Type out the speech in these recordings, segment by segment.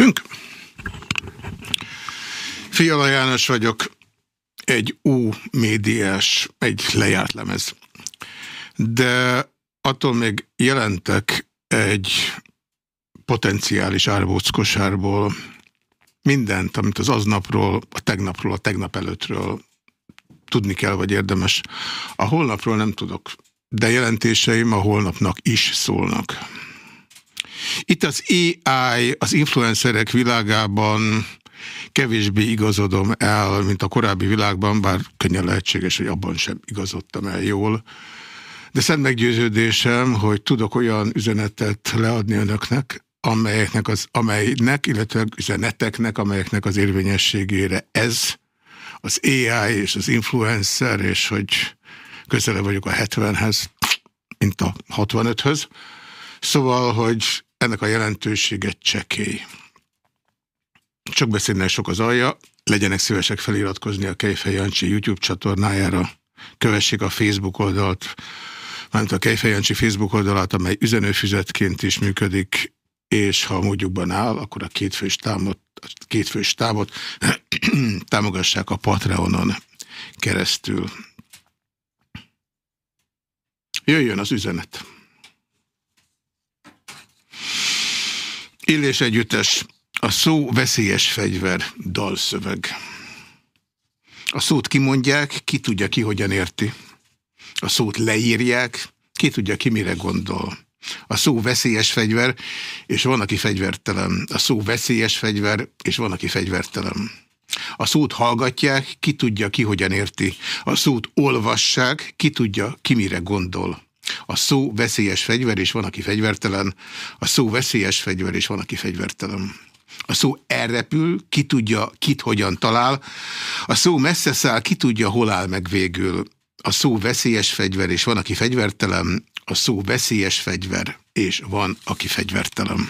Kezdtünk. Fiala János vagyok, egy U médiás, egy lejárt lemez. De attól még jelentek egy potenciális árbóckosárból mindent, amit az aznapról, a tegnapról, a tegnap előttről tudni kell, vagy érdemes. A holnapról nem tudok, de jelentéseim a holnapnak is szólnak. Itt az AI, az influencerek világában kevésbé igazodom el, mint a korábbi világban, bár könnyen lehetséges, hogy abban sem igazodtam el jól. De szent meggyőződésem, hogy tudok olyan üzenetet leadni önöknek, amelyeknek, az, amelynek, illetve üzeneteknek, amelyeknek az érvényességére ez, az AI és az influencer, és hogy közelebb vagyok a 70-hez, mint a 65-höz. Szóval, hogy ennek a jelentősége csekély. Csak beszélnek sok az alja, legyenek szívesek feliratkozni a Kejfej Jancsi YouTube csatornájára, kövessék a Facebook oldalt, mármint a Kejfej Jancsi Facebook oldalát, amely üzenőfüzetként is működik, és ha a módjukban áll, akkor a kétfős támot, kétfős támot támogassák a Patreonon keresztül. Jöjjön az üzenet. Illés együttes. A szó veszélyes fegyver, dalszöveg. A szót kimondják, ki tudja ki hogyan érti. A szót leírják, ki tudja ki mire gondol. A szó veszélyes fegyver, és van, aki fegyvertelen. A szó veszélyes fegyver, és van, aki fegyvertelen. A szót hallgatják, ki tudja ki hogyan érti. A szót olvassák, ki tudja ki mire gondol. A szó veszélyes fegyver, és van, aki fegyvertelen. A szó veszélyes fegyver, és van, aki fegyvertelen. A szó elrepül, ki tudja, kit hogyan talál. A szó messze száll, ki tudja, hol áll meg végül. A szó veszélyes fegyver, és van, aki fegyvertelen. A szó veszélyes fegyver, és van, aki fegyvertelen.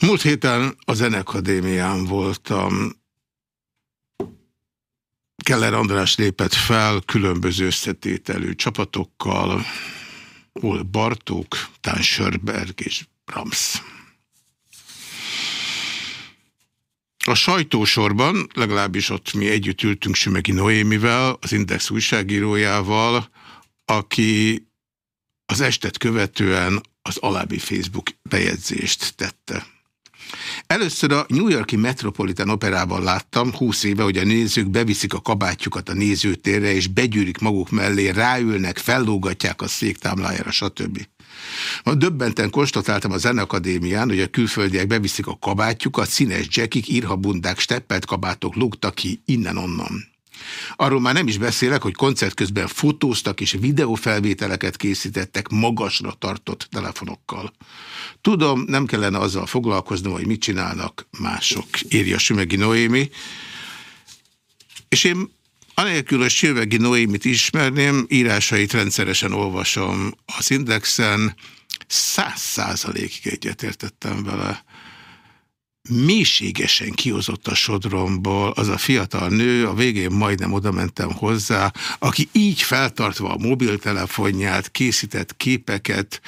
Múlt héten a Zenekadémián voltam. Keller András lépett fel különböző összetételű csapatokkal, volt Bartók, Tán Sörberg és Brahms. A sajtósorban, legalábbis ott mi együtt ültünk Sümegi Noémivel, az Index újságírójával, aki az estet követően az alábbi Facebook bejegyzést tette. Először a New Yorki Metropolitan Operában láttam, húsz éve, hogy a nézők beviszik a kabátjukat a nézőtérre, és begyűrik maguk mellé, ráülnek, fellógatják a széktámlájára, stb. Ma döbbenten konstatáltam a Zenakadémián, hogy a külföldiek beviszik a kabátjukat, színes jackik, írhabundák, steppelt kabátok luktak ki innen-onnan. Arról már nem is beszélek, hogy koncert közben fotóztak és videófelvételeket készítettek magasra tartott telefonokkal. Tudom, nem kellene azzal foglalkoznom, hogy mit csinálnak mások, írja Sümegi Noémi. És én anélkül, hogy Sümegi Noémit ismerném, írásait rendszeresen olvasom az Indexen, száz százalékig egyetértettem vele mélységesen kihozott a sodromból az a fiatal nő, a végén majdnem oda mentem hozzá, aki így feltartva a mobiltelefonját, készített képeket,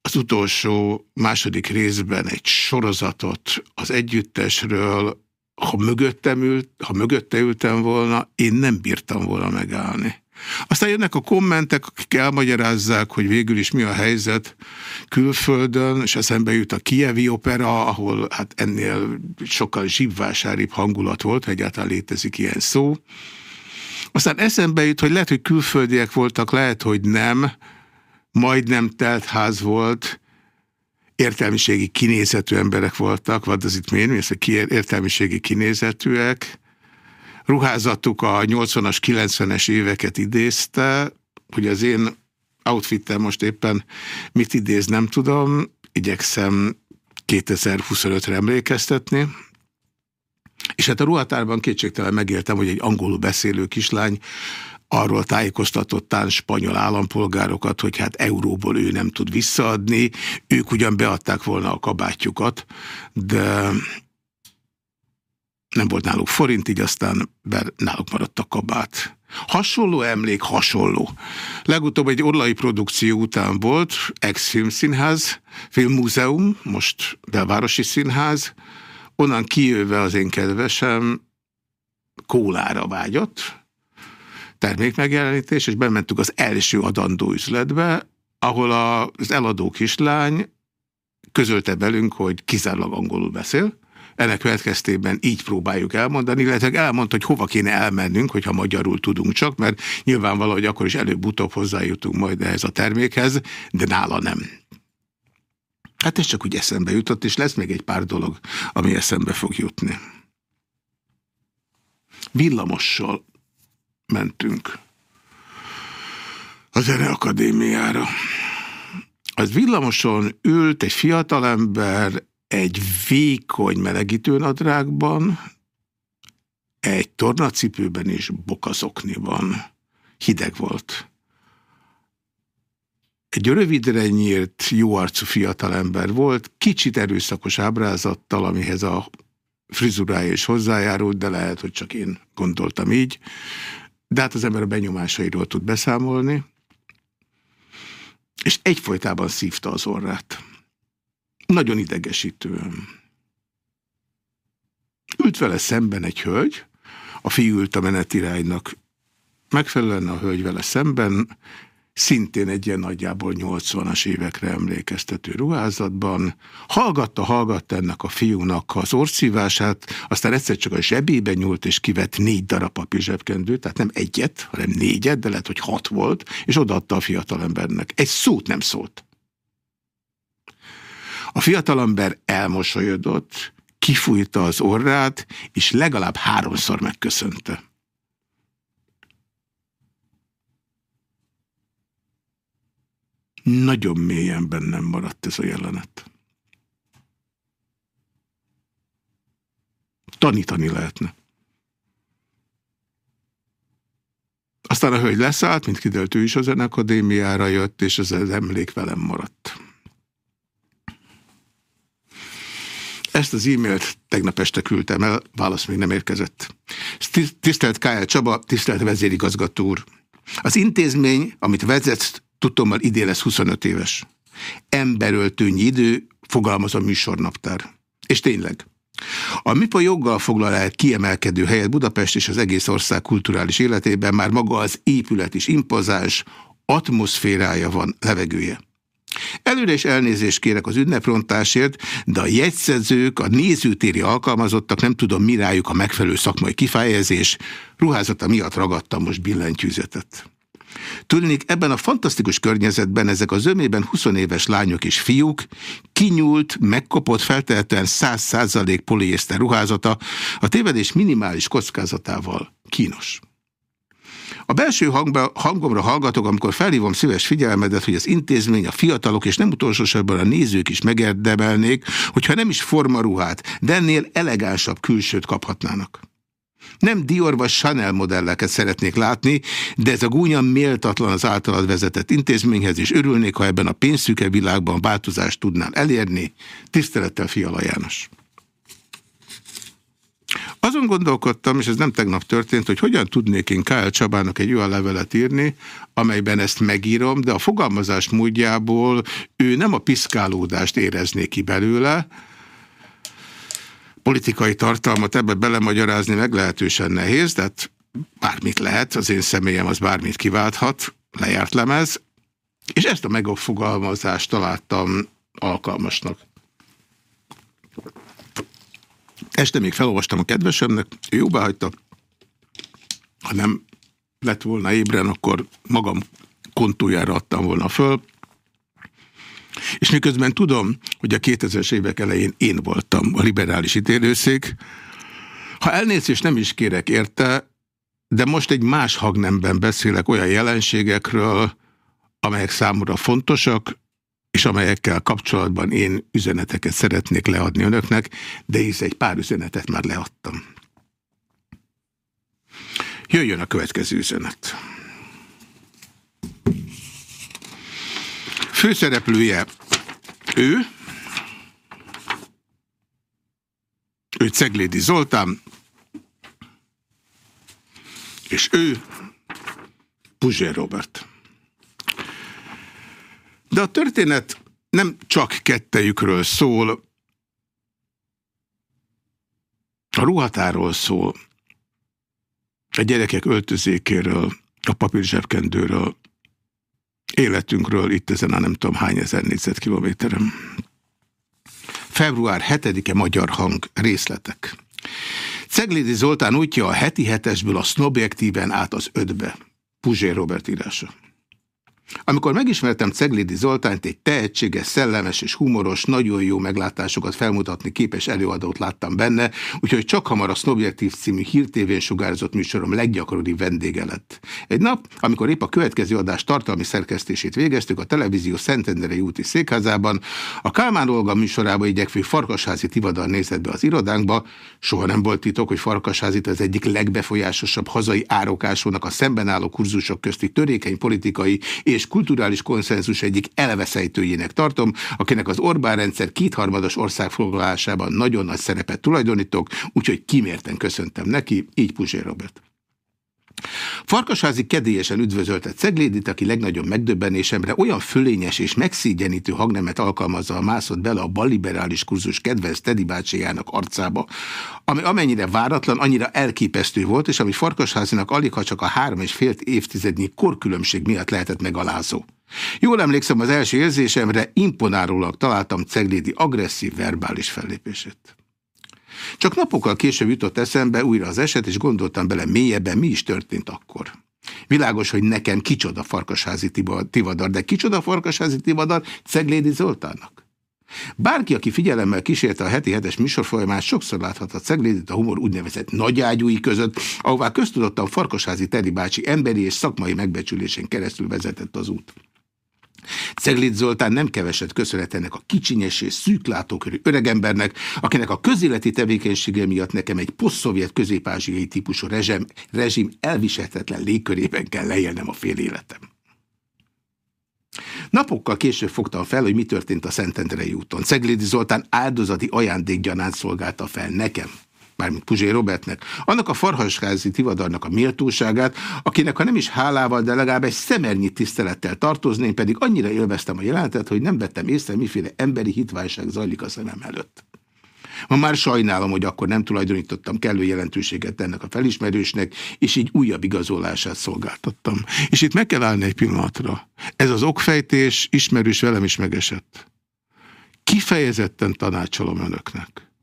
az utolsó második részben egy sorozatot az együttesről, ha mögöttem ült, ha mögötte ültem volna, én nem bírtam volna megállni. Aztán jönnek a kommentek, akik elmagyarázzák, hogy végül is mi a helyzet külföldön, és eszembe jut a Kievi opera, ahol hát ennél sokkal zsibvásáribb hangulat volt, egyáltalán létezik ilyen szó. Aztán eszembe jut, hogy lehet, hogy külföldiek voltak, lehet, hogy nem, majdnem telt ház volt, értelmiségi kinézetű emberek voltak, vad az itt miért, értelmiségi kinézetűek, ruházatuk a 80-as, 90-es éveket idézte, hogy az én outfittem most éppen mit idéz, nem tudom, igyekszem 2025-re emlékeztetni, és hát a ruhatárban kétségtelen megéltem, hogy egy angolul beszélő kislány arról tájékoztatottán spanyol állampolgárokat, hogy hát euróból ő nem tud visszaadni, ők ugyan beadták volna a kabátjukat, de nem volt náluk forint, így aztán náluk maradt a kabát. Hasonló emlék, hasonló. Legutóbb egy orlai produkció után volt, ex-film színház, filmmúzeum, most belvárosi színház, onnan kijöve az én kedvesem kólára vágyott, termékmegjelenítés, és bementük az első adandó üzletbe, ahol az eladó kislány közölte velünk, hogy kizárólag angolul beszél, ennek következtében így próbáljuk elmondani, illetve elmondta, hogy hova kéne elmennünk, hogyha magyarul tudunk csak, mert nyilvánvaló, hogy akkor is előbb-utóbb hozzájutunk majd ehhez a termékhez, de nála nem. Hát ez csak úgy eszembe jutott, és lesz még egy pár dolog, ami eszembe fog jutni. Villamossal mentünk a Zeneakadémiára. Az villamoson ült egy fiatalember egy vékony melegítőnadrágban, egy tornacipőben és bokazokniban. Hideg volt. Egy rövidre nyírt, jóarcú fiatalember volt, kicsit erőszakos ábrázattal, amihez a frizurája is hozzájárult, de lehet, hogy csak én gondoltam így. De hát az ember a benyomásairól tud beszámolni. És egyfolytában szívta az orrát. Nagyon idegesítően. Ült vele szemben egy hölgy, a fiú ült a menetiránynak megfelelően, a hölgy vele szemben, szintén egy ilyen nagyjából 80-as évekre emlékeztető ruházatban. Hallgatta, hallgatta ennek a fiúnak az orszívását, aztán egyszer csak a zsebébe nyúlt, és kivett négy darab papírzsebkendőt, tehát nem egyet, hanem négyet, de lehet, hogy hat volt, és odaadta a fiatalembernek. Egy szót nem szólt. A fiatalember elmosolyodott, kifújta az orrát, és legalább háromszor megköszönte. Nagyon mélyen bennem maradt ez a jelenet. Tanítani lehetne. Aztán a hölgy leszállt, mint kiderült, ő is a zenekadémiára jött, és ez az emlék velem maradt. Ezt az e-mailt tegnap este küldtem el, válasz még nem érkezett. Tisztelt K.L. Csaba, tisztelt vezérigazgató úr! Az intézmény, amit vezetsz, tudtommal idén lesz 25 éves. Emberöltőnyi idő, fogalmaz a műsornaptár. És tényleg. A MIPA joggal foglal el kiemelkedő helyet Budapest és az egész ország kulturális életében, már maga az épület is impozáns, atmoszférája van, levegője. Előre is elnézést kérek az ünneprontásért, de a jegyszedzők, a nézőtéri alkalmazottak, nem tudom mirájuk a megfelelő szakmai kifejezés, ruházata miatt ragadtam most billentyűzetet. Tudnék, ebben a fantasztikus környezetben ezek a zömében 20 éves lányok és fiúk kinyúlt, megkopott, feltehetően 100% poliészter ruházata a tévedés minimális kockázatával kínos. A belső hangba, hangomra hallgatok, amikor felhívom szíves figyelmedet, hogy az intézmény, a fiatalok és nem utolsósorban a nézők is megérdemelnék, hogyha nem is formaruhát, de ennél elegánsabb külsőt kaphatnának. Nem Dior vagy Chanel modelleket szeretnék látni, de ez a gúnya méltatlan az általad vezetett intézményhez, és örülnék, ha ebben a pénzszüke világban változást tudnál elérni. Tisztelettel Fiala János. Azon gondolkodtam, és ez nem tegnap történt, hogy hogyan tudnék én K.L. Csabának egy olyan levelet írni, amelyben ezt megírom, de a fogalmazás módjából ő nem a piszkálódást érezné ki belőle, politikai tartalmat ebbe belemagyarázni meglehetősen nehéz, tehát bármit lehet, az én személyem az bármit kiválthat, lejárt lemez, és ezt a megfogalmazást találtam alkalmasnak. Este még felolvastam a kedvesemnek, ő jóvá hagyta. Ha nem lett volna ébren, akkor magam kontójára adtam volna föl. És miközben tudom, hogy a 2000-es évek elején én voltam a liberális ítélőszék, ha elnézést nem is kérek érte, de most egy más hangnemben beszélek olyan jelenségekről, amelyek számomra fontosak, és amelyekkel kapcsolatban én üzeneteket szeretnék leadni önöknek, de hisz egy pár üzenetet már leadtam. Jöjjön a következő üzenet. Főszereplője ő, ő Ceglédi Zoltán, És ő Puzsér Robert. De a történet nem csak kettejükről szól, a ruhatáról szól, a gyerekek öltözékéről, a papírzsebkendőről, életünkről itt ezen a nem tudom hány ezer négyzetkilométeren. Február 7-e Magyar Hang részletek. Ceglédi Zoltán útja a heti hetesből a sznobjektíven át az ötbe. Puzsér Robert írása. Amikor megismertem Ceglédi Zoltánt, egy tehetséges, szellemes és humoros, nagyon jó meglátásokat felmutatni képes előadót láttam benne, úgyhogy csak hamar a Snobjektív című hírtévén sugárzott műsorom leggyakoribb vendége lett. Egy nap, amikor épp a következő adás tartalmi szerkesztését végeztük a televízió Szentendrei úti székházában, a Kálmán Olga műsorába igyekvő Farkasházi Tivadar nézett be az irodánkba, soha nem volt titok, hogy Farkasházit az egyik legbefolyásosabb hazai árokásónak a szemben álló kurzusok közti törékeny politikai és kulturális konszenzus egyik elveszejtőjének tartom, akinek az Orbán rendszer kétharmados országfoglalásában nagyon nagy szerepet tulajdonítok, úgyhogy kimérten köszöntem neki, így Puzsér Robert. Farkasházi kedélyesen üdvözölte Ceglédit, aki legnagyobb megdöbbenésemre olyan fölényes és megszígyenítő hangnemet alkalmazza a mászott bele a balliberális kurzus kedvenc Teddy bácsijának arcába, ami amennyire váratlan, annyira elképesztő volt, és ami Farkasházinak alig ha csak a három és fél évtizednyi korkülönbség miatt lehetett megalázó. Jól emlékszem az első érzésemre, imponárólag találtam Ceglédi agresszív verbális fellépését. Csak napokkal később jutott eszembe újra az eset, és gondoltam bele mélyebben, mi is történt akkor. Világos, hogy nekem kicsoda farkasházi tivadar, de kicsoda farkasházi tivadar Ceglédi Zoltánnak. Bárki, aki figyelemmel kísérte a heti hetes műsorfolyamát, sokszor láthatta Ceglédit a humor úgynevezett nagyágyúi között, ahová köztudottan Farkasházi Teri bácsi emberi és szakmai megbecsülésén keresztül vezetett az út. Ceglit Zoltán nem keveset köszönhet ennek a kicsinyes és szűklátókörű öregembernek, akinek a közéleti tevékenysége miatt nekem egy posztszovjet közép-ázsiai típusú rezsim, rezsim elviselhetetlen légkörében kell lejelnem a fél életem. Napokkal később fogtam fel, hogy mi történt a Szentendrei úton. Ceglédi Zoltán áldozati ajándékgyanánt szolgálta fel nekem mármint Puzsé Robertnek, annak a farhaskázi tivadarnak a méltóságát, akinek ha nem is hálával, de legalább egy szemernyi tisztelettel tartozni, én pedig annyira élveztem a jelenetet, hogy nem vettem észre, miféle emberi hitványság zajlik a szemem előtt. Ma már sajnálom, hogy akkor nem tulajdonítottam kellő jelentőséget ennek a felismerősnek, és így újabb igazolását szolgáltattam. És itt meg kell állni egy pillanatra. Ez az okfejtés ismerős velem is megesett. Kifejezetten tanácsolom önöknek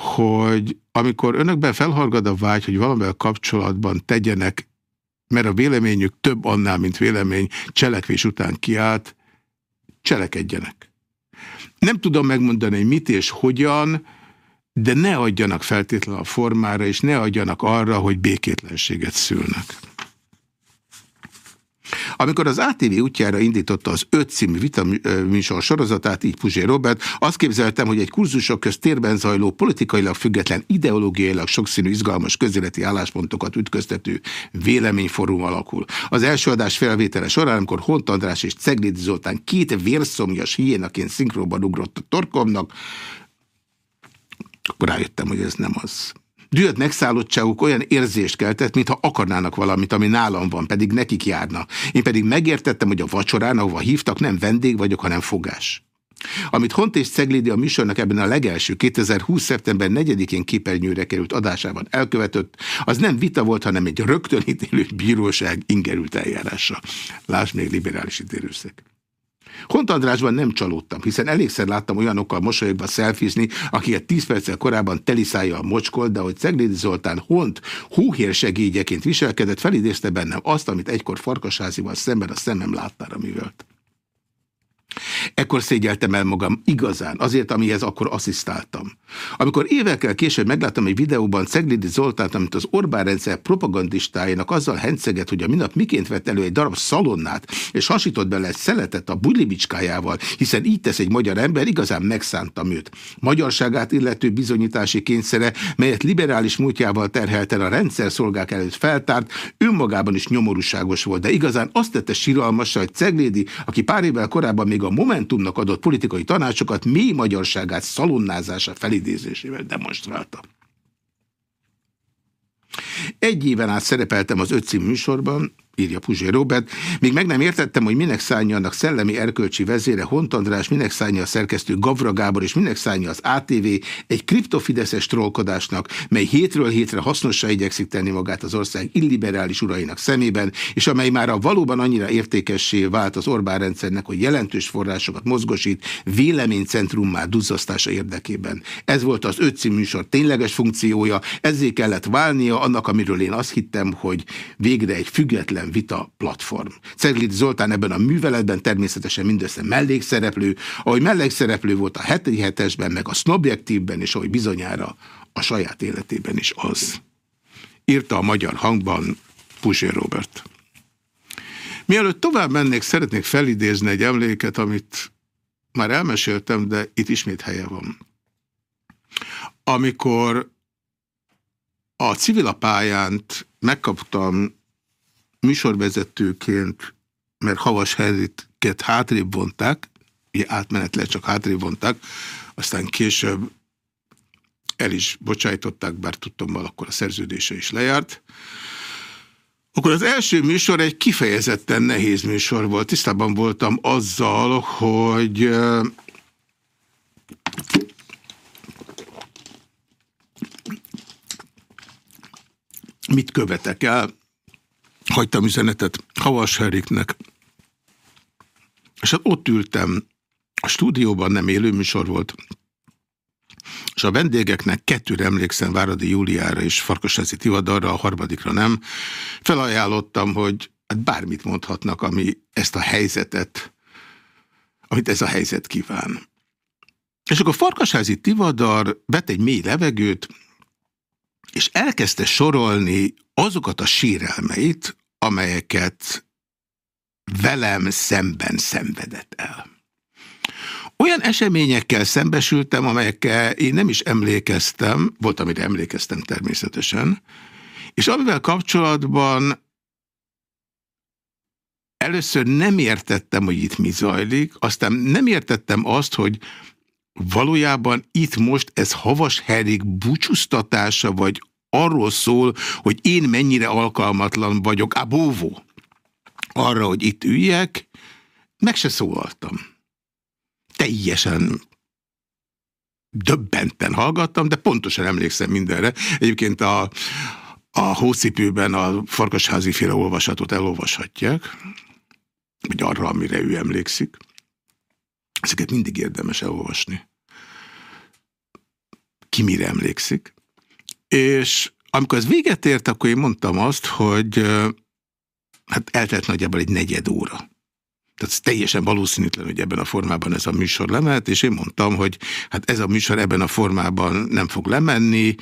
hogy amikor önökben felhargad a vágy, hogy valamivel kapcsolatban tegyenek, mert a véleményük több annál, mint vélemény, cselekvés után kiállt, cselekedjenek. Nem tudom megmondani, hogy mit és hogyan, de ne adjanak feltétlenül a formára, és ne adjanak arra, hogy békétlenséget szülnek. Amikor az ATV útjára indította az öt című vitaműsor sorozatát, így Puzsé Robert, azt képzeltem, hogy egy kurzusok közt térben zajló, politikailag független, ideológiailag sokszínű, izgalmas közéleti álláspontokat ütköztető véleményforum alakul. Az első adás felvétele során, amikor Hont András és Ceglédi Zoltán két vérszomjas hiénaként szinkróban ugrott a torkomnak, akkor rájöttem, hogy ez nem az. Dühött megszállottságuk olyan érzést keltett, mintha akarnának valamit, ami nálam van, pedig nekik járna. Én pedig megértettem, hogy a vacsorán, ahova hívtak, nem vendég vagyok, hanem fogás. Amit Hont és Ceglédi a műsornak ebben a legelső 2020. szeptember 4-én képernyőre került adásában elkövetett, az nem vita volt, hanem egy rögtönítélő bíróság ingerült eljárása. Lásd még liberális idérőszeg. Hont Andrásban nem csalódtam, hiszen elégszer láttam olyanokkal mosolyogva szelfizni, akiket 10 perccel korábban teliszája a mocskol, de hogy Ceglédi Zoltán Hont hóhér segédjeként viselkedett, felidézte bennem azt, amit egykor Farkasházival szemben a szemem láttára művelt. Ekkor szégyeltem el magam igazán, azért, amihez akkor asszisztáltam. Amikor évekkel később megláttam egy videóban Ceglidi Zoltánt, amit az Orbán rendszer propagandistájának azzal henceget, hogy a minap miként vett elő egy darab szalonnát, és hasított bele egy szeletet a bulibicskájával, hiszen így tesz egy magyar ember, igazán megszántam őt. Magyarságát illető bizonyítási kényszere, melyet liberális múltjával terhelten a rendszer szolgák előtt feltárt, önmagában is nyomorúságos volt, de igazán azt tette siralmasra, hogy Ceglédi, aki pár évvel korábban még a Momentumnak adott politikai tanácsokat mély magyarságát szalonnázása felidézésével demonstrálta. Egy éven át szerepeltem az öt című műsorban, írja Puzsé Robert. Még meg nem értettem, hogy minek szállja annak szellemi erkölcsi vezére Hont András, minek szállja a szerkesztő Gavra Gábor, és minek szállja az ATV egy kriptofideszes trollkodásnak, mely hétről hétre hasznosra igyekszik tenni magát az ország illiberális urainak szemében, és amely már a valóban annyira értékessé vált az Orbán rendszernek, hogy jelentős forrásokat mozgosít véleménycentrummá duzzasztása érdekében. Ez volt az öt műsor tényleges funkciója, ezzé kellett válnia annak, amiről én azt hittem, hogy végre egy független vita platform. Ceglit Zoltán ebben a műveletben természetesen mindössze mellékszereplő, ahogy mellékszereplő volt a heti hetesben, meg a Snobjektívben, és ahogy bizonyára a saját életében is az. Írta a magyar hangban Puzsé Robert. Mielőtt tovább mennék, szeretnék felidézni egy emléket, amit már elmeséltem, de itt ismét helye van. Amikor a civilapályánt megkaptam műsorvezetőként, mert Havas Henriket hátrébb vonták, ugye átmenetleg csak hátrébb vonták, aztán később el is bocsájtották, bár tudtam, akkor a szerződése is lejárt. Akkor az első műsor egy kifejezetten nehéz műsor volt. Tisztában voltam azzal, hogy mit követek el hagytam üzenetet Havas Heriknek, és hát ott ültem, a stúdióban nem élőműsor volt, és a vendégeknek kettőre emlékszem, Váradi Júliára és Farkasházi Tivadarra, a harmadikra nem, felajánlottam, hogy hát bármit mondhatnak, ami ezt a helyzetet, amit ez a helyzet kíván. És akkor Farkasházi Tivadar vett egy mély levegőt, és elkezdte sorolni azokat a sírelmeit, amelyeket velem szemben szenvedett el. Olyan eseményekkel szembesültem, amelyekkel én nem is emlékeztem, volt, amire emlékeztem természetesen, és amivel kapcsolatban először nem értettem, hogy itt mi zajlik, aztán nem értettem azt, hogy valójában itt most ez Havas Herik búcsúztatása, vagy arról szól, hogy én mennyire alkalmatlan vagyok, a bóvó, arra, hogy itt üljek, meg se szólaltam. Teljesen döbbenten hallgattam, de pontosan emlékszem mindenre. Egyébként a, a hócipőben a farkasházi féle olvasatot elolvashatják, vagy arra, amire ő emlékszik. Ezeket mindig érdemes elolvasni. Ki mire emlékszik. És amikor ez véget ért, akkor én mondtam azt, hogy hát eltelt nagyjából egy negyed óra. Tehát teljesen valószínűtlen, hogy ebben a formában ez a műsor lemehet, és én mondtam, hogy hát ez a műsor ebben a formában nem fog lemenni,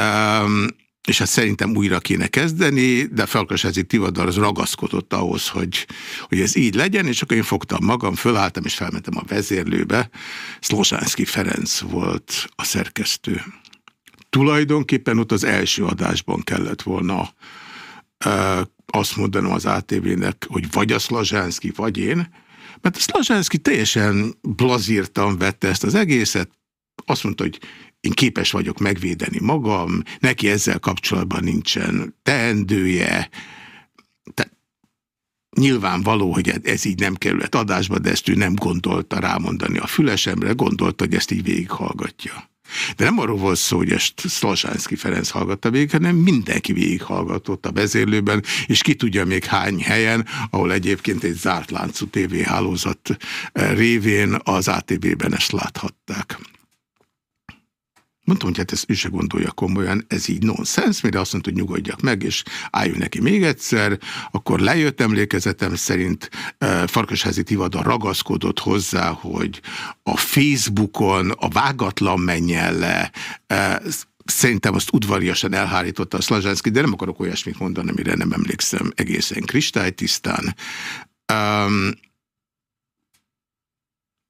um, és hát szerintem újra kéne kezdeni, de Felkasházi Tivadar az ragaszkodott ahhoz, hogy, hogy ez így legyen, és akkor én fogtam magam, fölálltam és felmentem a vezérlőbe. Szlosánszki Ferenc volt a szerkesztő tulajdonképpen ott az első adásban kellett volna uh, azt mondanom az ATV-nek, hogy vagy a Szlazsánszki, vagy én, mert a Szlazsánszki teljesen blazírtan vette ezt az egészet, azt mondta, hogy én képes vagyok megvédeni magam, neki ezzel kapcsolatban nincsen teendője, tehát Nyilvánvaló, hogy ez így nem került adásba, de ezt ő nem gondolta rámondani a fülesemre, gondolta, hogy ezt így végighallgatja. De nem arról volt szó, hogy ezt Szolzsánszki Ferenc hallgatta végig, hanem mindenki végighallgatott a vezérlőben, és ki tudja még hány helyen, ahol egyébként egy zárt láncú tévéhálózat révén az ATV-ben ezt láthatták. Mondtam, hogy hát ezt ő se gondolja komolyan, ez így nonsens, mire azt mondta, hogy nyugodjak meg, és álljon neki még egyszer, akkor lejött emlékezetem szerint Farkasházi Tivada ragaszkodott hozzá, hogy a Facebookon a vágatlan menjen le, Szerintem azt udvariasan elhárította a Szlazsánszki, de nem akarok olyasmit mondani, amire nem emlékszem egészen kristálytisztán. Um,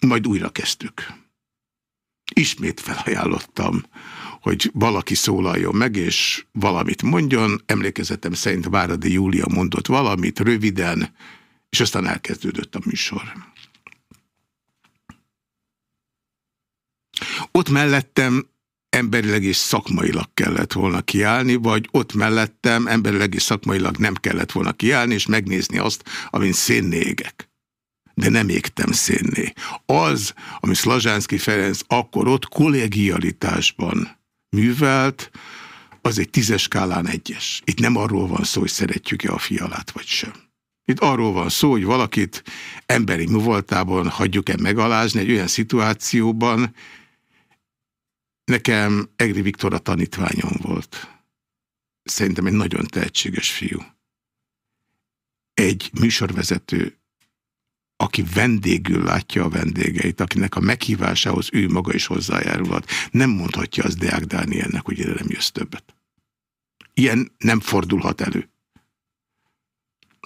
majd újra kezdtük. Ismét felajánlottam, hogy valaki szólaljon meg, és valamit mondjon. Emlékezetem szerint Váradi Júlia mondott valamit röviden, és aztán elkezdődött a műsor. Ott mellettem emberileg és szakmailag kellett volna kiállni, vagy ott mellettem emberileg és szakmailag nem kellett volna kiállni, és megnézni azt, amin szénné égek. De nem égtem szénné. Az, ami Szlazsánszki Ferenc akkor ott kollegialitásban művelt, az egy tízes skálán egyes. Itt nem arról van szó, hogy szeretjük-e a fialát, vagy sem. Itt arról van szó, hogy valakit emberi muvoltában hagyjuk-e megalázni egy olyan szituációban, nekem Egri Viktor a tanítványom volt. Szerintem egy nagyon tehetséges fiú. Egy műsorvezető, aki vendégül látja a vendégeit, akinek a meghívásához ő maga is hozzájárulhat, nem mondhatja az Deák Dánielnek, hogy ide nem jössz többet. Ilyen nem fordulhat elő.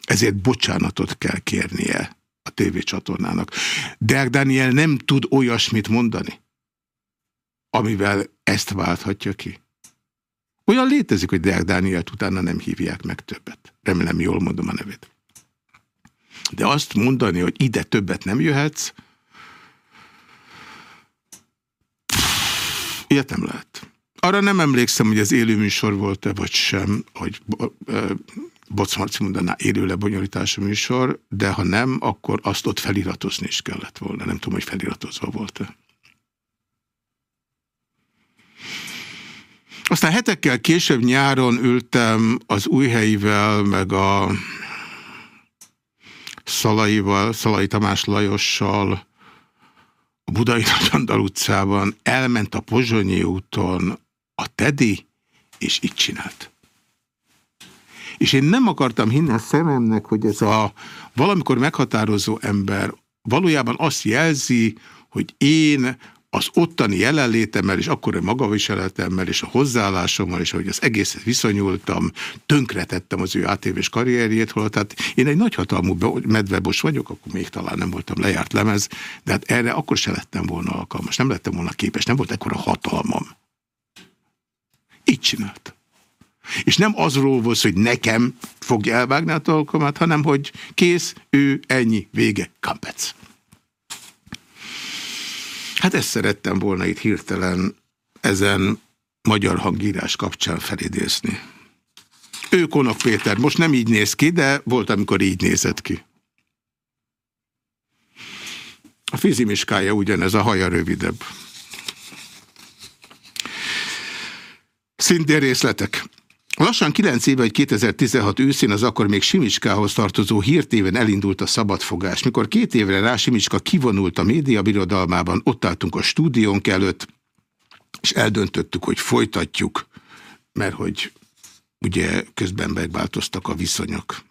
Ezért bocsánatot kell kérnie a tévécsatornának. Deák Dániel nem tud olyasmit mondani, amivel ezt válthatja ki. Olyan létezik, hogy Deák Dánielt utána nem hívják meg többet. Remélem jól mondom a nevét. De azt mondani, hogy ide többet nem jöhetsz, ilyet nem lehet. Arra nem emlékszem, hogy ez élőműsor volt-e, vagy sem, hogy Bocmarci mondaná élő lebonyolítású műsor, de ha nem, akkor azt ott feliratozni is kellett volna. Nem tudom, hogy feliratozva volt-e. Aztán hetekkel később nyáron ültem az Újhelyivel, meg a Szalaival, Szalai Tamás Lajossal, a Budai Nagyandal utcában, elment a Pozsonyi úton a Tedi, és így csinált. És én nem akartam hinni a szememnek, hogy ez a valamikor meghatározó ember valójában azt jelzi, hogy én az ottani jelenlétemmel, és akkor a magaviseletemmel, és a hozzáállásommal, és ahogy az egészet viszonyultam, tönkretettem az ő ATV-s karrierjét, hol, tehát én egy nagyhatalmú medvebos vagyok, akkor még talán nem voltam lejárt lemez, de hát erre akkor se lettem volna alkalmas, nem lettem volna képes, nem volt ekkora hatalmam. Így csinált. És nem azról volt, hogy nekem fogja elvágni a alkalmat, hanem hogy kész, ő, ennyi, vége, kampec. Hát ezt szerettem volna itt hirtelen ezen magyar hangírás kapcsán felidézni. Ő Konok Péter, most nem így néz ki, de volt, amikor így nézett ki. A fizimiskája ugyanez, a haja rövidebb. Szintén részletek. Lassan 9 éve, hogy 2016 őszén az akkor még Simicskához tartozó hírtéven elindult a szabadfogás. Mikor két évre rá Simicska kivonult a média birodalmában, ott álltunk a stúdiónk előtt, és eldöntöttük, hogy folytatjuk, mert hogy ugye közben megváltoztak a viszonyok.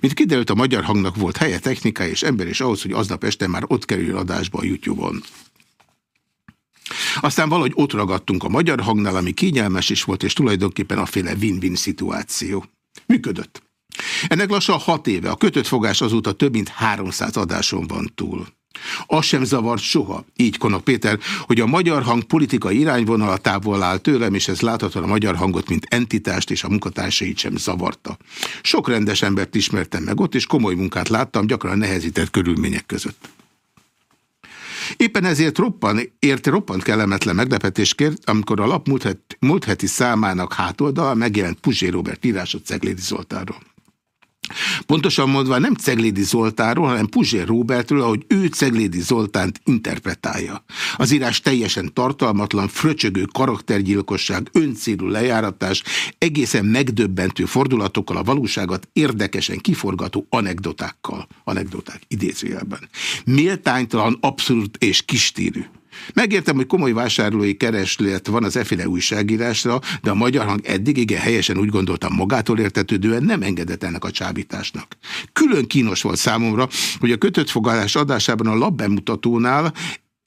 Mint kiderült, a magyar hangnak volt helye, technikája és ember is ahhoz, hogy aznap este már ott kerül adásba a YouTube-on. Aztán valahogy ott ragadtunk a magyar hangnál, ami kényelmes is volt, és tulajdonképpen a féle win-win szituáció. Működött. Ennek lassan hat éve, a kötött fogás azóta több mint 300 adáson van túl. Az sem zavart soha, így Konok Péter, hogy a magyar hang politikai irányvonala távol áll tőlem, és ez láthatóan a magyar hangot, mint entitást és a munkatársait sem zavarta. Sok rendes embert ismertem meg ott, és komoly munkát láttam, gyakran nehezített körülmények között. Éppen ezért roppan, érte roppant kellemetlen meglepetéskért, amikor a lap múlt, het, múlt heti számának hátoldal megjelent Puzsé Robert írásot Ceglédi Zoltánról. Pontosan mondva nem Ceglédi Zoltánról, hanem Puzsér Robertről, ahogy ő Ceglédi Zoltánt interpretálja. Az írás teljesen tartalmatlan, fröcsögő karaktergyilkosság, öncélú lejáratás, egészen megdöbbentő fordulatokkal a valóságot érdekesen kiforgató anekdotákkal. Anekdoták idézőjelben. Méltánytalan, abszolút és kistérű. Megértem, hogy komoly vásárlói kereslet van az efféle újságírásra, de a magyar hang eddig igen helyesen úgy gondoltam magától értetődően nem engedett ennek a csábításnak. Külön kínos volt számomra, hogy a kötött fogadás adásában a labbemutatónál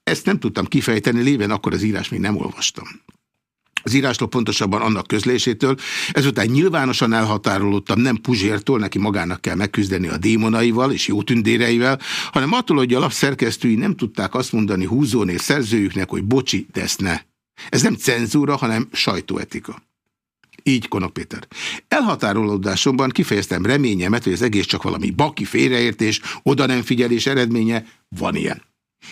ezt nem tudtam kifejteni, léven akkor az írás még nem olvastam az írásról pontosabban annak közlésétől. Ezután nyilvánosan elhatárolódtam, nem Puzsértól, neki magának kell megküzdeni a démonaival és jó tündéreivel, hanem attól, hogy a lap szerkesztői nem tudták azt mondani húzónél szerzőjüknek, hogy bocsi, de ne. Ez nem cenzúra, hanem sajtóetika. Így Konok Péter. Elhatárolódásomban kifejeztem reményemet, hogy az egész csak valami baki félreértés, oda nem figyelés eredménye, van ilyen.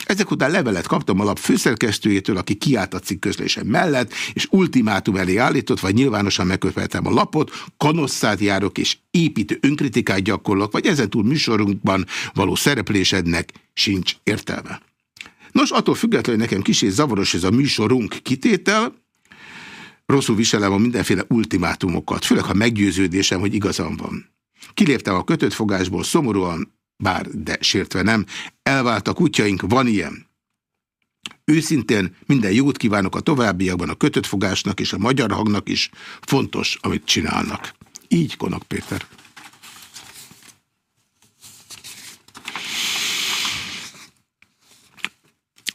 Ezek után levelet kaptam a lap főszerkesztőjétől, aki kiállt a cikk közlésem mellett, és ultimátum elé állított, vagy nyilvánosan megköveteltem a lapot, kanosszát járok és építő önkritikát gyakorlok, vagy ezentúl műsorunkban való szereplésednek sincs értelme. Nos, attól függetlenül nekem kicsit zavaros ez a műsorunk kitétel, rosszul viselem a mindenféle ultimátumokat, főleg ha meggyőződésem, hogy igazam van. Kiléptem a kötött fogásból szomorúan, bár de sértve nem, elváltak útjaink, van ilyen. Őszintén minden jót kívánok a továbbiakban a kötött fogásnak és a magyar hangnak is. Fontos, amit csinálnak. Így Konok Péter.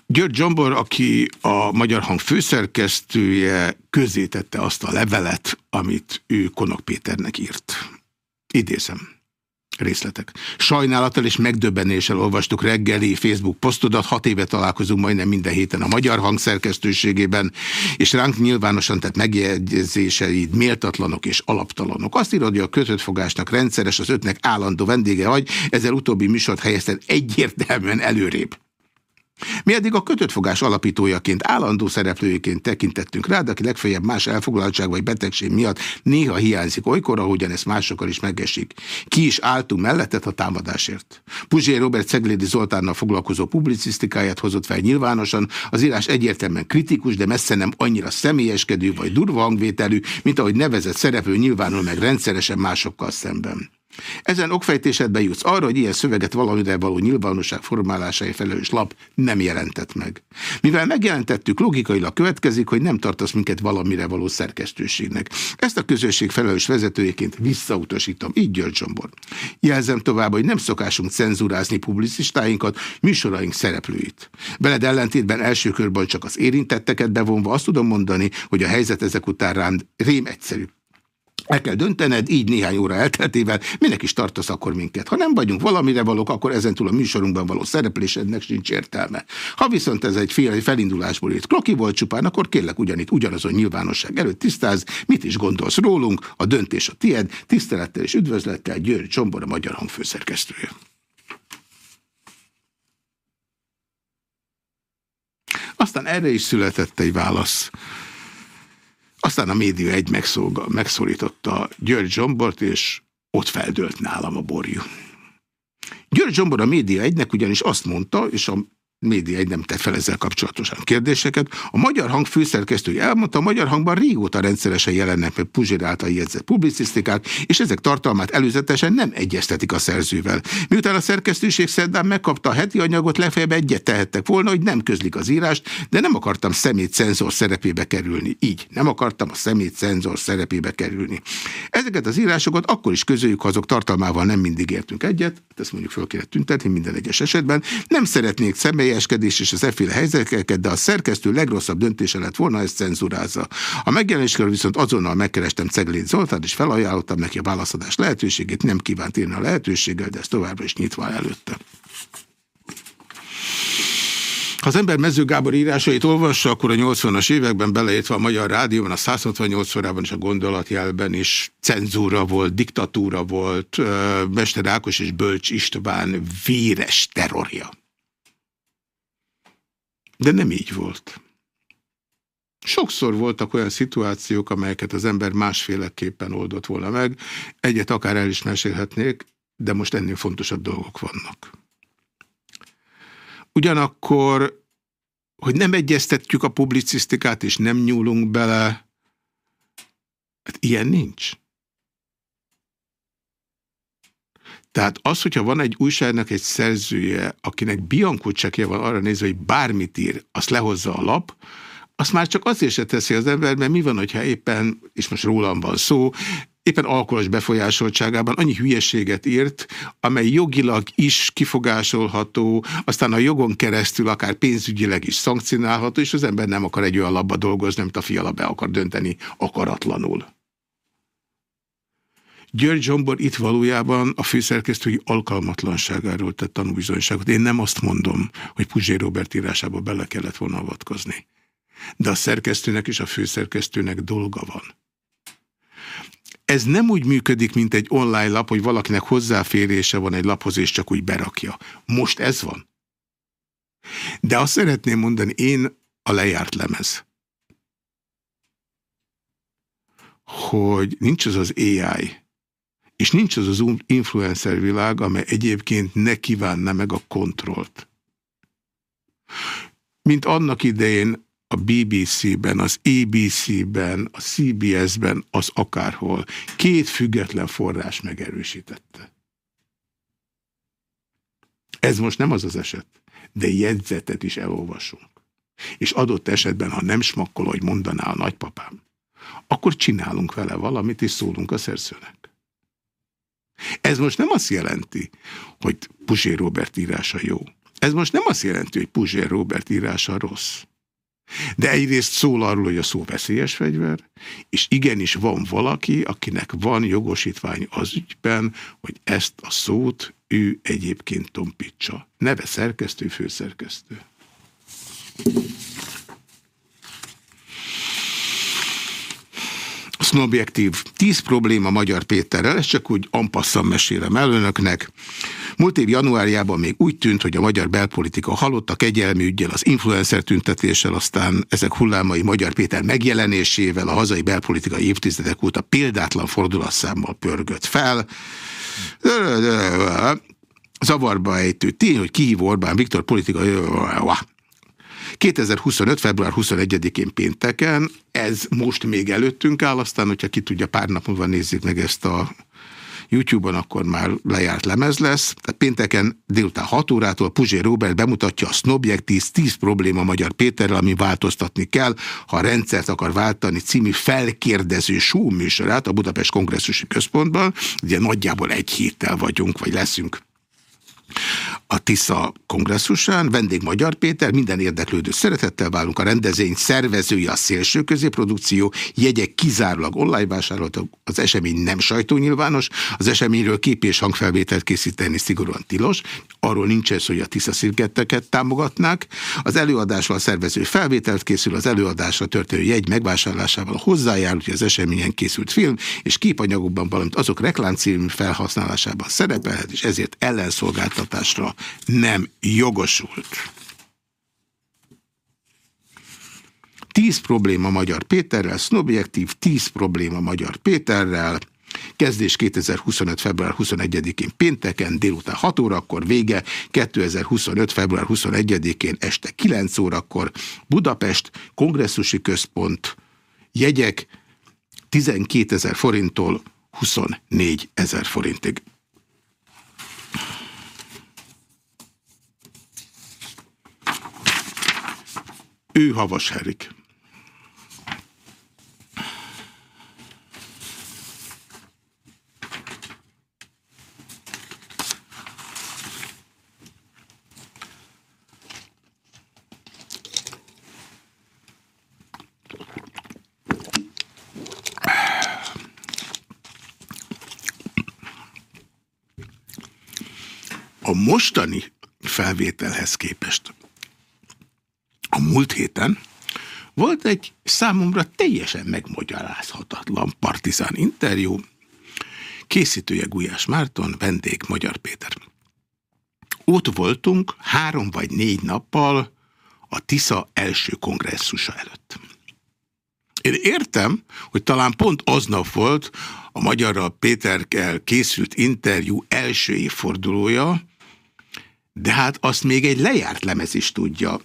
György Zsombor, aki a Magyar Hang főszerkesztője, közzétette azt a levelet, amit ő Konok Péternek írt. Idézem. Részletek. Sajnálattal és megdöbbenéssel olvastuk reggeli Facebook posztodat, hat éve találkozunk majdnem minden héten a Magyar Hang szerkesztőségében, és ránk nyilvánosan tett megjegyzéseid méltatlanok és alaptalanok. Azt írod, hogy a kötött fogásnak rendszeres, az ötnek állandó vendége vagy, ezzel utóbbi műsort helyezted egyértelműen előrébb. Mi eddig a kötött fogás alapítójaként, állandó szereplőjeként tekintettünk rá, aki legfeljebb más elfoglaltság vagy betegség miatt néha hiányzik olykor, ahogyan ezt másokkal is megesik. Ki is álltunk mellettet a támadásért. Puzsé Robert Ceglédi Zoltánnal foglalkozó publicisztikáját hozott fel nyilvánosan, az írás egyértelműen kritikus, de messze nem annyira személyeskedő vagy durva hangvételű, mint ahogy nevezett szereplő nyilvánul meg rendszeresen másokkal szemben. Ezen okfejtésedben jutsz arra, hogy ilyen szöveget valamire való nyilvánosság formálásáért felelős lap nem jelentett meg. Mivel megjelentettük, logikailag következik, hogy nem tartasz minket valamire való szerkesztőségnek. Ezt a közösség felelős vezetőjeként visszautasítom, így György Zsombor. Jelzem tovább, hogy nem szokásunk cenzúrázni publicistáinkat, műsoraink szereplőit. Veled ellentétben első körben csak az érintetteket bevonva azt tudom mondani, hogy a helyzet ezek után rám rém egyszerű. El kell döntened, így néhány óra elteltével, minek is tartasz akkor minket. Ha nem vagyunk valamire valók, akkor ezentúl a műsorunkban való szereplésednek sincs értelme. Ha viszont ez egy fél felindulásból írt kloki volt csupán, akkor kérlek ugyanitt ugyanazon nyilvánosság előtt tisztáz, mit is gondolsz rólunk, a döntés a tied, tisztelettel és üdvözlettel György Csombor, a Magyar Hang főszerkesztője. Aztán erre is született egy válasz. Aztán a média egy megszólította György Zsombort, és ott feldőlt nálam a borjú. György Zsombor a média egynek ugyanis azt mondta, és a média egy nem tett fel ezzel kapcsolatosan kérdéseket. A Magyar Hang főszerkesztői elmondta, a Magyar Hangban régóta rendszeresen jelennek meg Puzsér által jegyzett publicisztikák, és ezek tartalmát előzetesen nem egyeztetik a szerzővel. Miután a szerkesztőség szerdán megkapta a heti anyagot, legfeljebb egyet tehettek volna, hogy nem közlik az írást, de nem akartam szemét cenzor szerepébe kerülni. Így, nem akartam a szemét cenzor szerepébe kerülni. Ezeket az írásokat akkor is közöljük, ha azok tartalmával nem mindig értünk egyet, ezt mondjuk föl kéne tüntetni minden egyes esetben. Nem szeretnék személy személyeskedés és az efféle helyzeteket, de a szerkesztő legrosszabb döntése lett volna, ezt cenzurázza. A megjelenéskor viszont azonnal megkerestem Ceglét Zoltán, és felajánlottam neki a válaszadás lehetőségét, nem kívánt írni a lehetőséggel, de ez továbbra is nyitva előtte. Ha az ember Mező Gábor írásait olvassa, akkor a 80-as években beleértve a Magyar Rádióban, a 168 órában és a gondolatjelben is cenzúra volt, diktatúra volt, Mester Ákos és Bölcs István véres terrorja. De nem így volt. Sokszor voltak olyan szituációk, amelyeket az ember másféleképpen oldott volna meg. Egyet akár el is mesélhetnék, de most ennél fontosabb dolgok vannak. Ugyanakkor, hogy nem egyeztetjük a publicisztikát, és nem nyúlunk bele, hát ilyen nincs. Tehát az, hogyha van egy újságnak egy szerzője, akinek csekje van arra nézve, hogy bármit ír, azt lehozza a lap, azt már csak azért se teszi az ember, mert mi van, hogyha éppen, és most rólam van szó, éppen alkoholos befolyásoltságában annyi hülyeséget írt, amely jogilag is kifogásolható, aztán a jogon keresztül akár pénzügyileg is szankcionálható, és az ember nem akar egy olyan labba dolgozni, amit a fiala be akar dönteni akaratlanul. György Zsombor itt valójában a főszerkesztői alkalmatlanságáról tett tanúbizonyságot. Én nem azt mondom, hogy Puzsé Robert írásába bele kellett volna avatkozni. De a szerkesztőnek és a főszerkesztőnek dolga van. Ez nem úgy működik, mint egy online lap, hogy valakinek hozzáférése van egy laphoz, és csak úgy berakja. Most ez van. De azt szeretném mondani, én a lejárt lemez, hogy nincs az az AI, és nincs az az influencer világ, amely egyébként ne kívánna meg a kontrollt. Mint annak idején a BBC-ben, az ABC-ben, a CBS-ben, az akárhol. Két független forrás megerősítette. Ez most nem az az eset, de jegyzetet is elolvasunk. És adott esetben, ha nem smakkol, hogy mondaná a nagypapám, akkor csinálunk vele valamit, és szólunk a szerzőnek. Ez most nem azt jelenti, hogy Puzsér Robert írása jó. Ez most nem azt jelenti, hogy Puzsér Robert írása rossz. De egyrészt szól arról, hogy a szó veszélyes fegyver, és igenis van valaki, akinek van jogosítvány az ügyben, hogy ezt a szót ő egyébként tompítsa. Neve szerkesztő, főszerkesztő. Sznobjektív. Tíz probléma Magyar Péterrel, ezt csak úgy ampasszan mesélem el önöknek. Múlt év januárjában még úgy tűnt, hogy a magyar belpolitika halott a kegyelmi ügyel, az influencer tüntetéssel, aztán ezek hullámai Magyar Péter megjelenésével a hazai belpolitikai évtizedek óta példátlan fordulatszámmal pörgött fel. Zavarba ejtő tény, hogy kihívó Orbán Viktor politika 2025. február 21-én pénteken, ez most még előttünk áll, aztán, hogyha ki tudja, pár nap múlva nézzük meg ezt a YouTube-on akkor már lejárt lemez lesz. Tehát pénteken délután 6 órától Puzsé Robert bemutatja a Snobjektív 10 probléma Magyar Péterrel, ami változtatni kell, ha a rendszert akar váltani című felkérdező show műsorát a Budapest Kongresszusi Központban. Ugye nagyjából egy héttel vagyunk, vagy leszünk a TISZA kongresszusán, vendég Magyar Péter, minden érdeklődő szeretettel válunk, a rendezvény szervezője a szélső középrodukció, jegyek kizárólag online vásároltak, az esemény nem sajtónyilvános, az eseményről kép és hangfelvételt készíteni szigorúan tilos, arról nincs ez, hogy a TISZA szirketteket támogatnák, az előadásval a szervező felvételt készül, az előadásra történő jegy megvásárlásával hozzájárul, hogy az eseményen készült film és képanyagokban, valamint azok reklámcímű felhasználásában szerepelhet, és ezért ellenszolgáltatásra nem jogosult. Tíz probléma Magyar Péterrel, Sznobjektív, tíz probléma Magyar Péterrel, Kezdés 2025. február 21-én pénteken, délután 6 órakor, vége 2025. február 21-én este 9 órakor, Budapest, Kongresszusi Központ, jegyek 12 ezer forinttól 24 ezer forintig. Ő Havas Herik. A mostani felvételhez képest a múlt héten volt egy számomra teljesen megmagyarázhatatlan partizán interjú, készítője Gulyás Márton, vendég Magyar Péter. Ott voltunk három vagy négy nappal a TISZA első kongresszusa előtt. Én értem, hogy talán pont aznap volt a Magyarral Péterkel készült interjú első évfordulója, de hát azt még egy lejárt lemez is tudja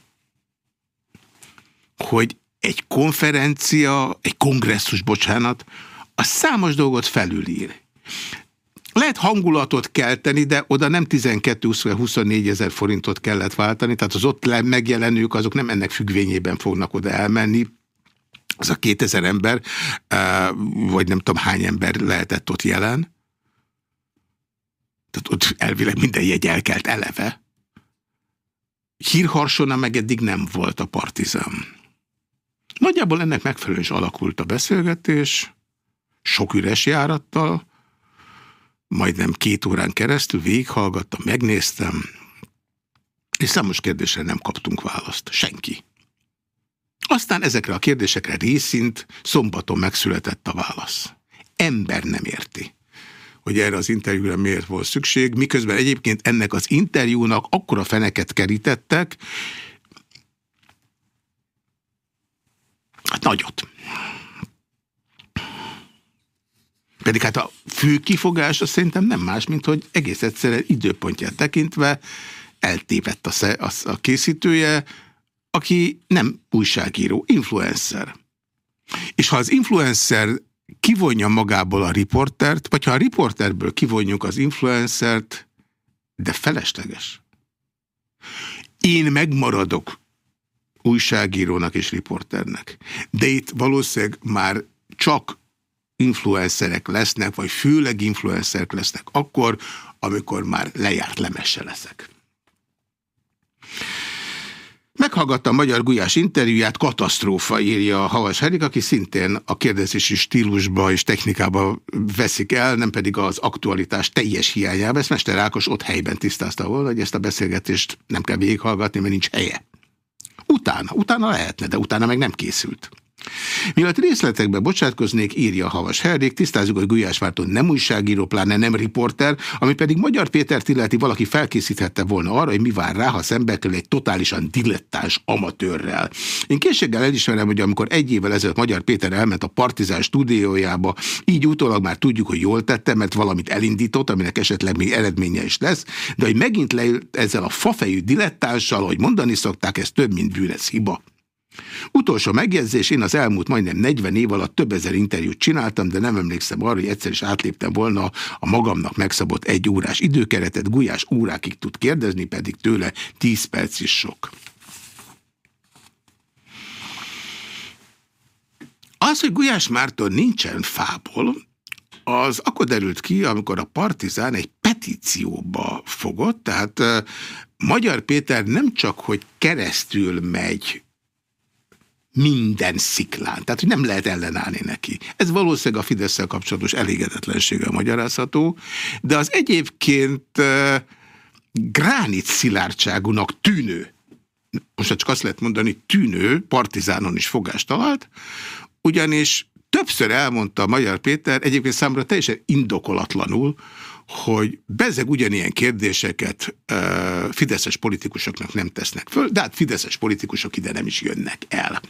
hogy egy konferencia, egy kongresszus, bocsánat, a számos dolgot felülír. Lehet hangulatot kelteni, de oda nem 12-24 ezer forintot kellett váltani, tehát az ott megjelenők azok nem ennek függvényében fognak oda elmenni. Az a 2000 ember, vagy nem tudom hány ember lehetett ott jelen. Tehát ott elvileg minden jegy elkelt eleve. Hírharsona meg eddig nem volt a partizán. Nagyjából ennek megfelelően is alakult a beszélgetés, sok üres járattal, majdnem két órán keresztül végighallgattam, megnéztem, és számos kérdésre nem kaptunk választ. Senki. Aztán ezekre a kérdésekre részint szombaton megszületett a válasz. Ember nem érti, hogy erre az interjúra miért volt szükség, miközben egyébként ennek az interjúnak akkora feneket kerítettek, Nagyot. Pedig hát a fő kifogása szerintem nem más, mint hogy egész egyszerűen időpontját tekintve eltévedt a, a, a készítője, aki nem újságíró, influencer. És ha az influencer kivonja magából a riportert, vagy ha a riporterből kivonjuk az influencert, de felesleges. Én megmaradok újságírónak és riporternek. De itt valószínűleg már csak influencerek lesznek, vagy főleg influencerek lesznek akkor, amikor már lejárt lemesse leszek. Meghallgatta a Magyar Gulyás interjúját, katasztrófa írja a Havas Herik, aki szintén a kérdezési stílusba és technikába veszik el, nem pedig az aktualitás teljes hiányába. Ezt Mester Ákos ott helyben tisztázta volna, hogy ezt a beszélgetést nem kell végighallgatni, mert nincs helye. Utána, utána lehetne, de utána meg nem készült. Mielőtt részletekbe bocsátkoznék, írja Havas Herdék, tisztázzuk, hogy Gulyás Márton nem újságíró, pláne nem riporter, ami pedig Magyar Péter illeti valaki felkészíthette volna arra, hogy mi vár rá, ha szembe kerül egy totálisan dilettáns amatőrrel. Én készséggel elismerem, hogy amikor egy évvel ezelőtt Magyar Péter elment a Partizán stúdiójába, így utólag már tudjuk, hogy jól tette, mert valamit elindított, aminek esetleg még eredménye is lesz, de hogy megint leült ezzel a fafejű dilettánssal, hogy mondani szokták, ez több, mint bűnesz hiba. Utolsó megjegyzés, én az elmúlt majdnem 40 év alatt több ezer interjút csináltam, de nem emlékszem arra, hogy egyszer is átléptem volna a magamnak megszabott egy órás időkeretet, Gulyás órákig tud kérdezni, pedig tőle 10 perc is sok. Az, hogy Gulyás Márton nincsen fából, az akkor derült ki, amikor a Partizán egy petícióba fogott, tehát Magyar Péter nem csak, hogy keresztül megy minden sziklán. Tehát, hogy nem lehet ellenállni neki. Ez valószínűleg a fidesz kapcsolatos elégedetlenséggel magyarázható, de az egyébként uh, gránit szilárdságúnak tűnő, most csak azt lehet mondani, tűnő partizánon is fogást talált, ugyanis többször elmondta Magyar Péter, egyébként számra teljesen indokolatlanul, hogy bezeg ugyanilyen kérdéseket uh, fideszes politikusoknak nem tesznek föl, de hát fideszes politikusok ide nem is jönnek el.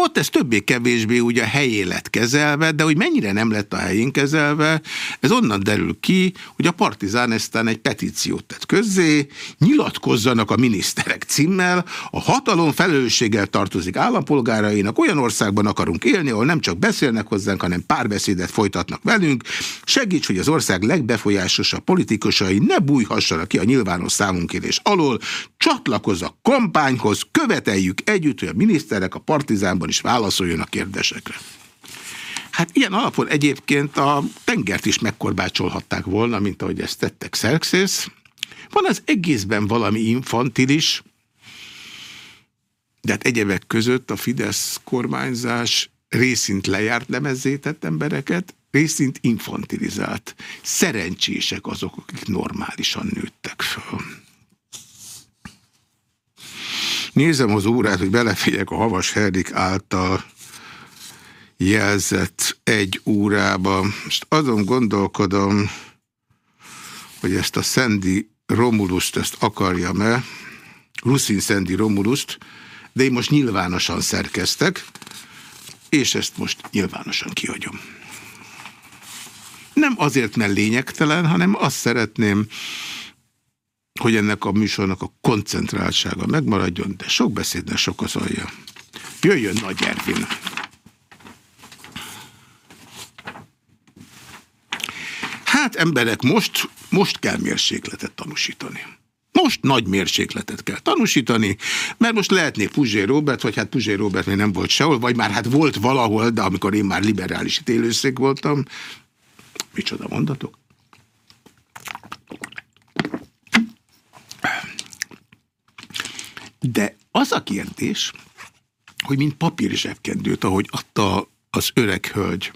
Ott ez többé-kevésbé ugye a helyén lett kezelve, de hogy mennyire nem lett a helyén kezelve, ez onnan derül ki, hogy a Partizán eztán egy petíciót tett közzé, nyilatkozzanak a miniszterek címmel, a hatalom felelősséggel tartozik állampolgárainak, olyan országban akarunk élni, ahol nem csak beszélnek hozzánk, hanem párbeszédet folytatnak velünk, segíts, hogy az ország legbefolyásosabb politikusai ne bújhassanak ki a nyilvános számunkérés alól, csatlakozz a kampányhoz, követeljük együtt, hogy a miniszterek a Partizánban írásban is válaszoljon a kérdésekre. Hát ilyen alapon egyébként a tengert is megkorbácsolhatták volna, mint ahogy ezt tettek Xerxes. Van az egészben valami infantilis, de hát egyebek között a Fidesz kormányzás részint lejárt lemezzétett embereket, részint infantilizált. Szerencsések azok, akik normálisan nőttek föl. Nézem az órát, hogy beleféljek a Havas Herdik által jelzett egy órába. Most azon gondolkodom, hogy ezt a Szendi Romuluszt ezt akarjam-e, Luszin Szendi Romuluszt, de én most nyilvánosan szerkeztek, és ezt most nyilvánosan kihagyom. Nem azért, mert lényegtelen, hanem azt szeretném, hogy ennek a műsornak a koncentráltsága megmaradjon, de sok beszédnek sok az alja. Jöjjön Nagy Ervin! Hát emberek, most, most kell mérsékletet tanúsítani. Most nagy mérsékletet kell tanúsítani, mert most lehetnék Puzsé Robert, vagy hát Puzsé Robert még nem volt sehol, vagy már hát volt valahol, de amikor én már liberális ítélőszék voltam, micsoda mondatok? De az a kérdés, hogy mint papír zsebkendőt, ahogy adta az öreg hölgy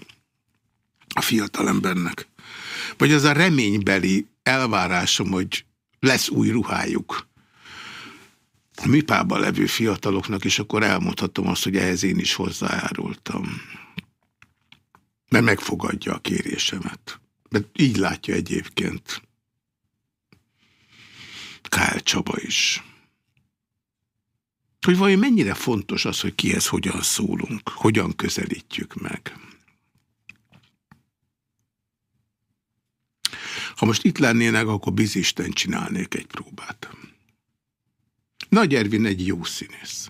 a fiatalembernek, vagy az a reménybeli elvárásom, hogy lesz új ruhájuk a műpában levő fiataloknak, és akkor elmondhatom azt, hogy ehhez én is hozzájárultam. Mert megfogadja a kérésemet. Mert így látja egyébként Kál Csaba is. Hogy vajon mennyire fontos az, hogy kihez hogyan szólunk, hogyan közelítjük meg. Ha most itt lennének, akkor bizisten csinálnék egy próbát. Nagy Ervin egy jó színész.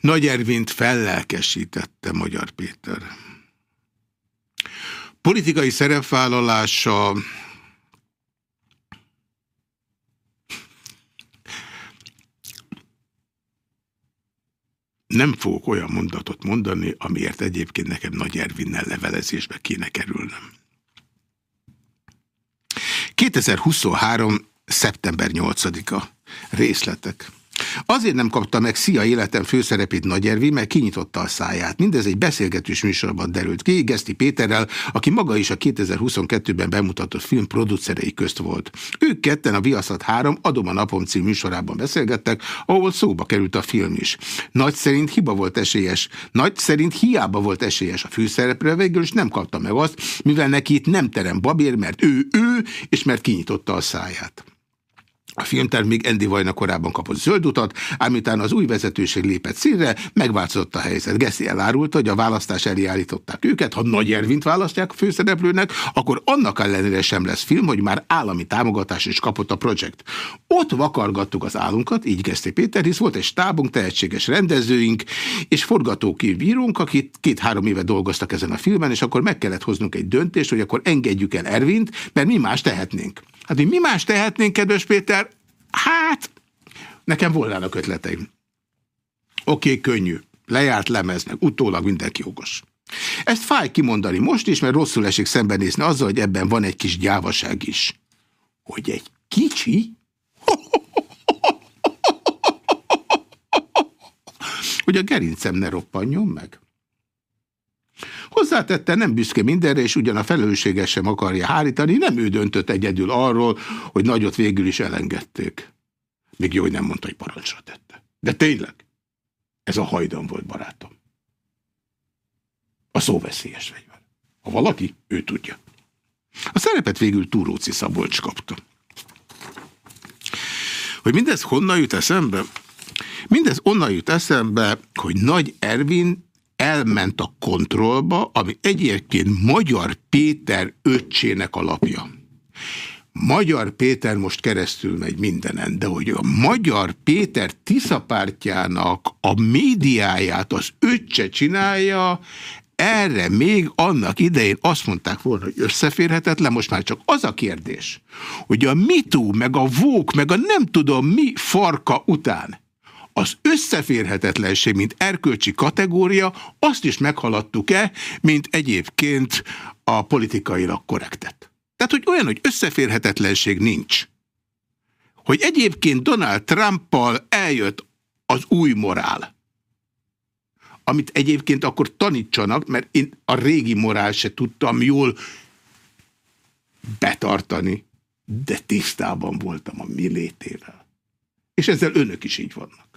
Nagy Ervint fellelkesítette Magyar Péter. Politikai szerepvállalása nem fogok olyan mondatot mondani, amiért egyébként nekem Nagy Ervinnel levelezésbe kéne kerülnem. 2023. szeptember 8-a. Részletek. Azért nem kapta meg Szia életem főszerepét Nagy Ervi, mert kinyitotta a száját. Mindez egy beszélgetős műsorban derült ki, Geszti Péterrel, aki maga is a 2022-ben bemutatott film producerei közt volt. Ők ketten a Viaszat 3 Adom a napom című műsorában beszélgettek, ahol szóba került a film is. Nagy szerint hiba volt esélyes. Nagy szerint hiába volt esélyes a főszerepre, végül is nem kapta meg azt, mivel neki itt nem terem babér, mert ő ő, és mert kinyitotta a száját. A filmterv még Andy Vajna korábban kapott zöld utat, ám utána az új vezetőség lépett színre, megváltozott a helyzet. Geszi elárulta, hogy a választás elé állították őket, ha Nagy Ervint választják a főszereplőnek, akkor annak ellenére sem lesz film, hogy már állami támogatás is kapott a projekt. Ott vakargattuk az állunkat, így Geszti Péter, hisz volt egy stábunk, tehetséges rendezőink, és forgatókívírunk, akik két-három éve dolgoztak ezen a filmen, és akkor meg kellett hoznunk egy döntést, hogy akkor engedjük el Ervint, mert mi más tehetnénk. Hát, mi más tehetnénk, kedves Péter? Hát, nekem volnának ötleteim. Oké, okay, könnyű. Lejárt lemeznek, utólag mindenki okos. Ezt fáj kimondani most is, mert rosszul esik szembenézni azzal, hogy ebben van egy kis gyávaság is. Hogy egy kicsi? hogy a gerincem ne roppanjon meg. Hozzátette, nem büszke mindenre, és ugyan a felelősséges sem akarja hárítani, nem ő döntött egyedül arról, hogy nagyot végül is elengedték. Még jó, hogy nem mondta, hogy parancsra tette. De tényleg, ez a hajdan volt, barátom. A szóveszélyes fegyver. Ha valaki, ő tudja. A szerepet végül Túróci Szabolcs kapta. Hogy mindez honnan jut eszembe? Mindez onnan jut eszembe, hogy Nagy Ervin elment a kontrollba, ami egyébként Magyar Péter öccsének alapja. Magyar Péter most keresztül megy mindenen, de hogy a Magyar Péter Tiszapártjának a médiáját az öccse csinálja, erre még annak idején azt mondták volna, hogy összeférhetetlen, most már csak az a kérdés, hogy a MeToo, meg a VOK, meg a nem tudom mi farka után az összeférhetetlenség, mint erkölcsi kategória, azt is meghaladtuk-e, mint egyébként a politikailag korrektet. Tehát, hogy olyan, hogy összeférhetetlenség nincs. Hogy egyébként Donald Trumpal eljött az új morál, amit egyébként akkor tanítsanak, mert én a régi morál se tudtam jól betartani, de tisztában voltam a mi létével. És ezzel önök is így vannak.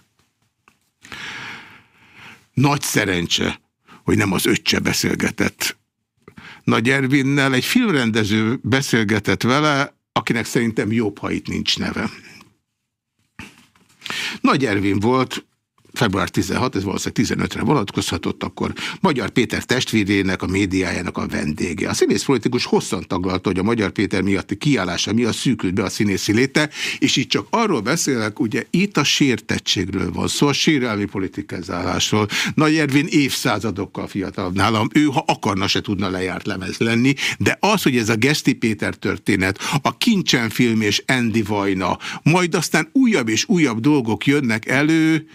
Nagy szerencse, hogy nem az öccse beszélgetett Nagy Ervinnel. Egy filmrendező beszélgetett vele, akinek szerintem jobb, ha itt nincs neve. Nagy Ervin volt, február 16, ez valószínűleg 15-re vonatkozhatott, akkor Magyar Péter testvérének, a médiájának a vendége. A színész politikus hosszan taglalta, hogy a Magyar Péter miatti kiállása miatt szűkült be a színészi léte, és itt csak arról beszélek, ugye itt a sértettségről van szó, a sérelmi politikázálásról. Nagy Ervin évszázadokkal fiatalabb nálam, ő ha akarna se tudna lejárt lemez lenni, de az, hogy ez a Geszti Péter történet, a Kincsen film és Andy Vajna, majd aztán újabb és újabb dolgok jönnek elő,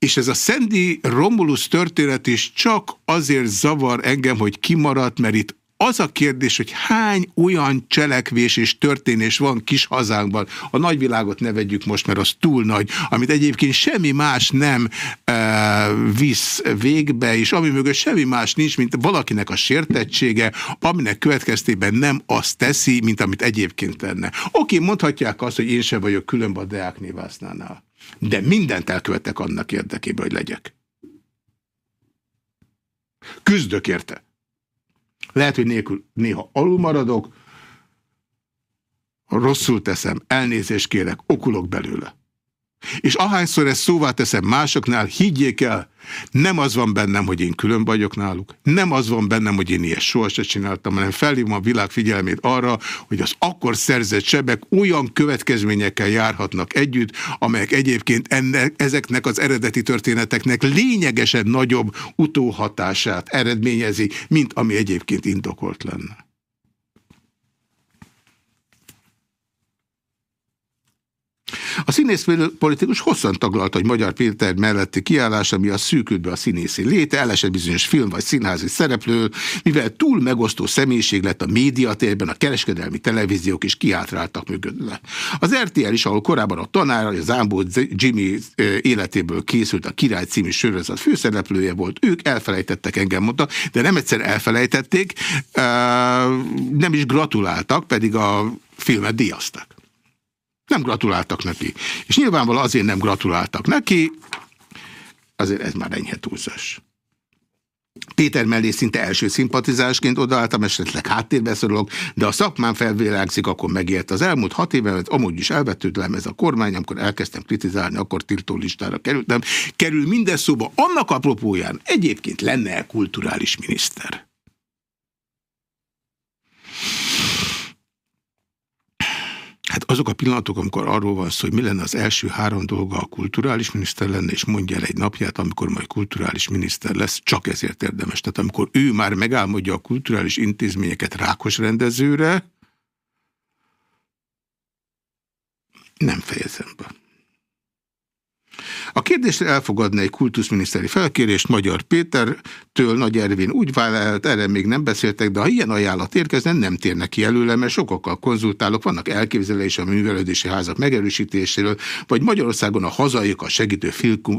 és ez a Szendi Romulus történet is csak azért zavar engem, hogy kimaradt, mert itt az a kérdés, hogy hány olyan cselekvés és történés van kis hazánkban, a nagyvilágot ne vegyük most, mert az túl nagy, amit egyébként semmi más nem e, visz végbe, és ami mögött semmi más nincs, mint valakinek a sértettsége, aminek következtében nem azt teszi, mint amit egyébként tenne. Oké, mondhatják azt, hogy én sem vagyok különben a Deák Névásznánál. De mindent elkövettek annak érdekében, hogy legyek. Küzdök érte. Lehet, hogy nélkül néha alul maradok, rosszul teszem, elnézést kérek, okulok belőle. És ahányszor ezt szóvá teszem másoknál, higgyék el, nem az van bennem, hogy én külön vagyok náluk, nem az van bennem, hogy én ilyet sohasem csináltam, hanem felhívom a világ figyelmét arra, hogy az akkor szerzett sebek olyan következményekkel járhatnak együtt, amelyek egyébként ennek, ezeknek az eredeti történeteknek lényegesen nagyobb utóhatását eredményezi, mint ami egyébként indokolt lenne. A színész politikus hosszan taglalta, hogy Magyar Péter melletti kiállás, ami a szűkült be a színészi léte, elesett bizonyos film vagy színházi szereplő, mivel túl megosztó személyiség lett a médiatérben, a kereskedelmi televíziók is kiátráltak mögötte. Az RTL is, ahol korábban a tanár, az Ámbó Jimmy életéből készült a Király című sorozat főszereplője volt, ők elfelejtettek engem, mondta, de nem egyszer elfelejtették, nem is gratuláltak, pedig a filmet díjaztak. Nem gratuláltak neki. És nyilvánvalóan azért nem gratuláltak neki, azért ez már enyhe túlzás. Péter mellé szinte első szimpatizásként odaálltam, esetleg háttérbe szorulok, de a szakmán felvilágzik, akkor megért. Az elmúlt hat évet amúgy is elvetődlem ez a kormány, amikor elkezdtem kritizálni, akkor tiltó listára kerültem. Kerül minden szóba annak apropóján egyébként lenne kulturális miniszter. Azok a pillanatok, amikor arról van szó, hogy mi lenne az első három dolga a kulturális miniszter lenne, és mondja el egy napját, amikor majd kulturális miniszter lesz, csak ezért érdemes. Tehát amikor ő már megálmodja a kulturális intézményeket rákos rendezőre, nem fejezem be. A kérdésre elfogadni egy kultuszminiszteri felkérést Magyar Pétertől Nagy Ervin úgy vállalt, erre még nem beszéltek, de ha ilyen ajánlat érkezne, nem térnek ki előle, mert sokakkal konzultálok, vannak elképzelés a művelődési házak megerősítéséről, vagy Magyarországon a hazaik a segítő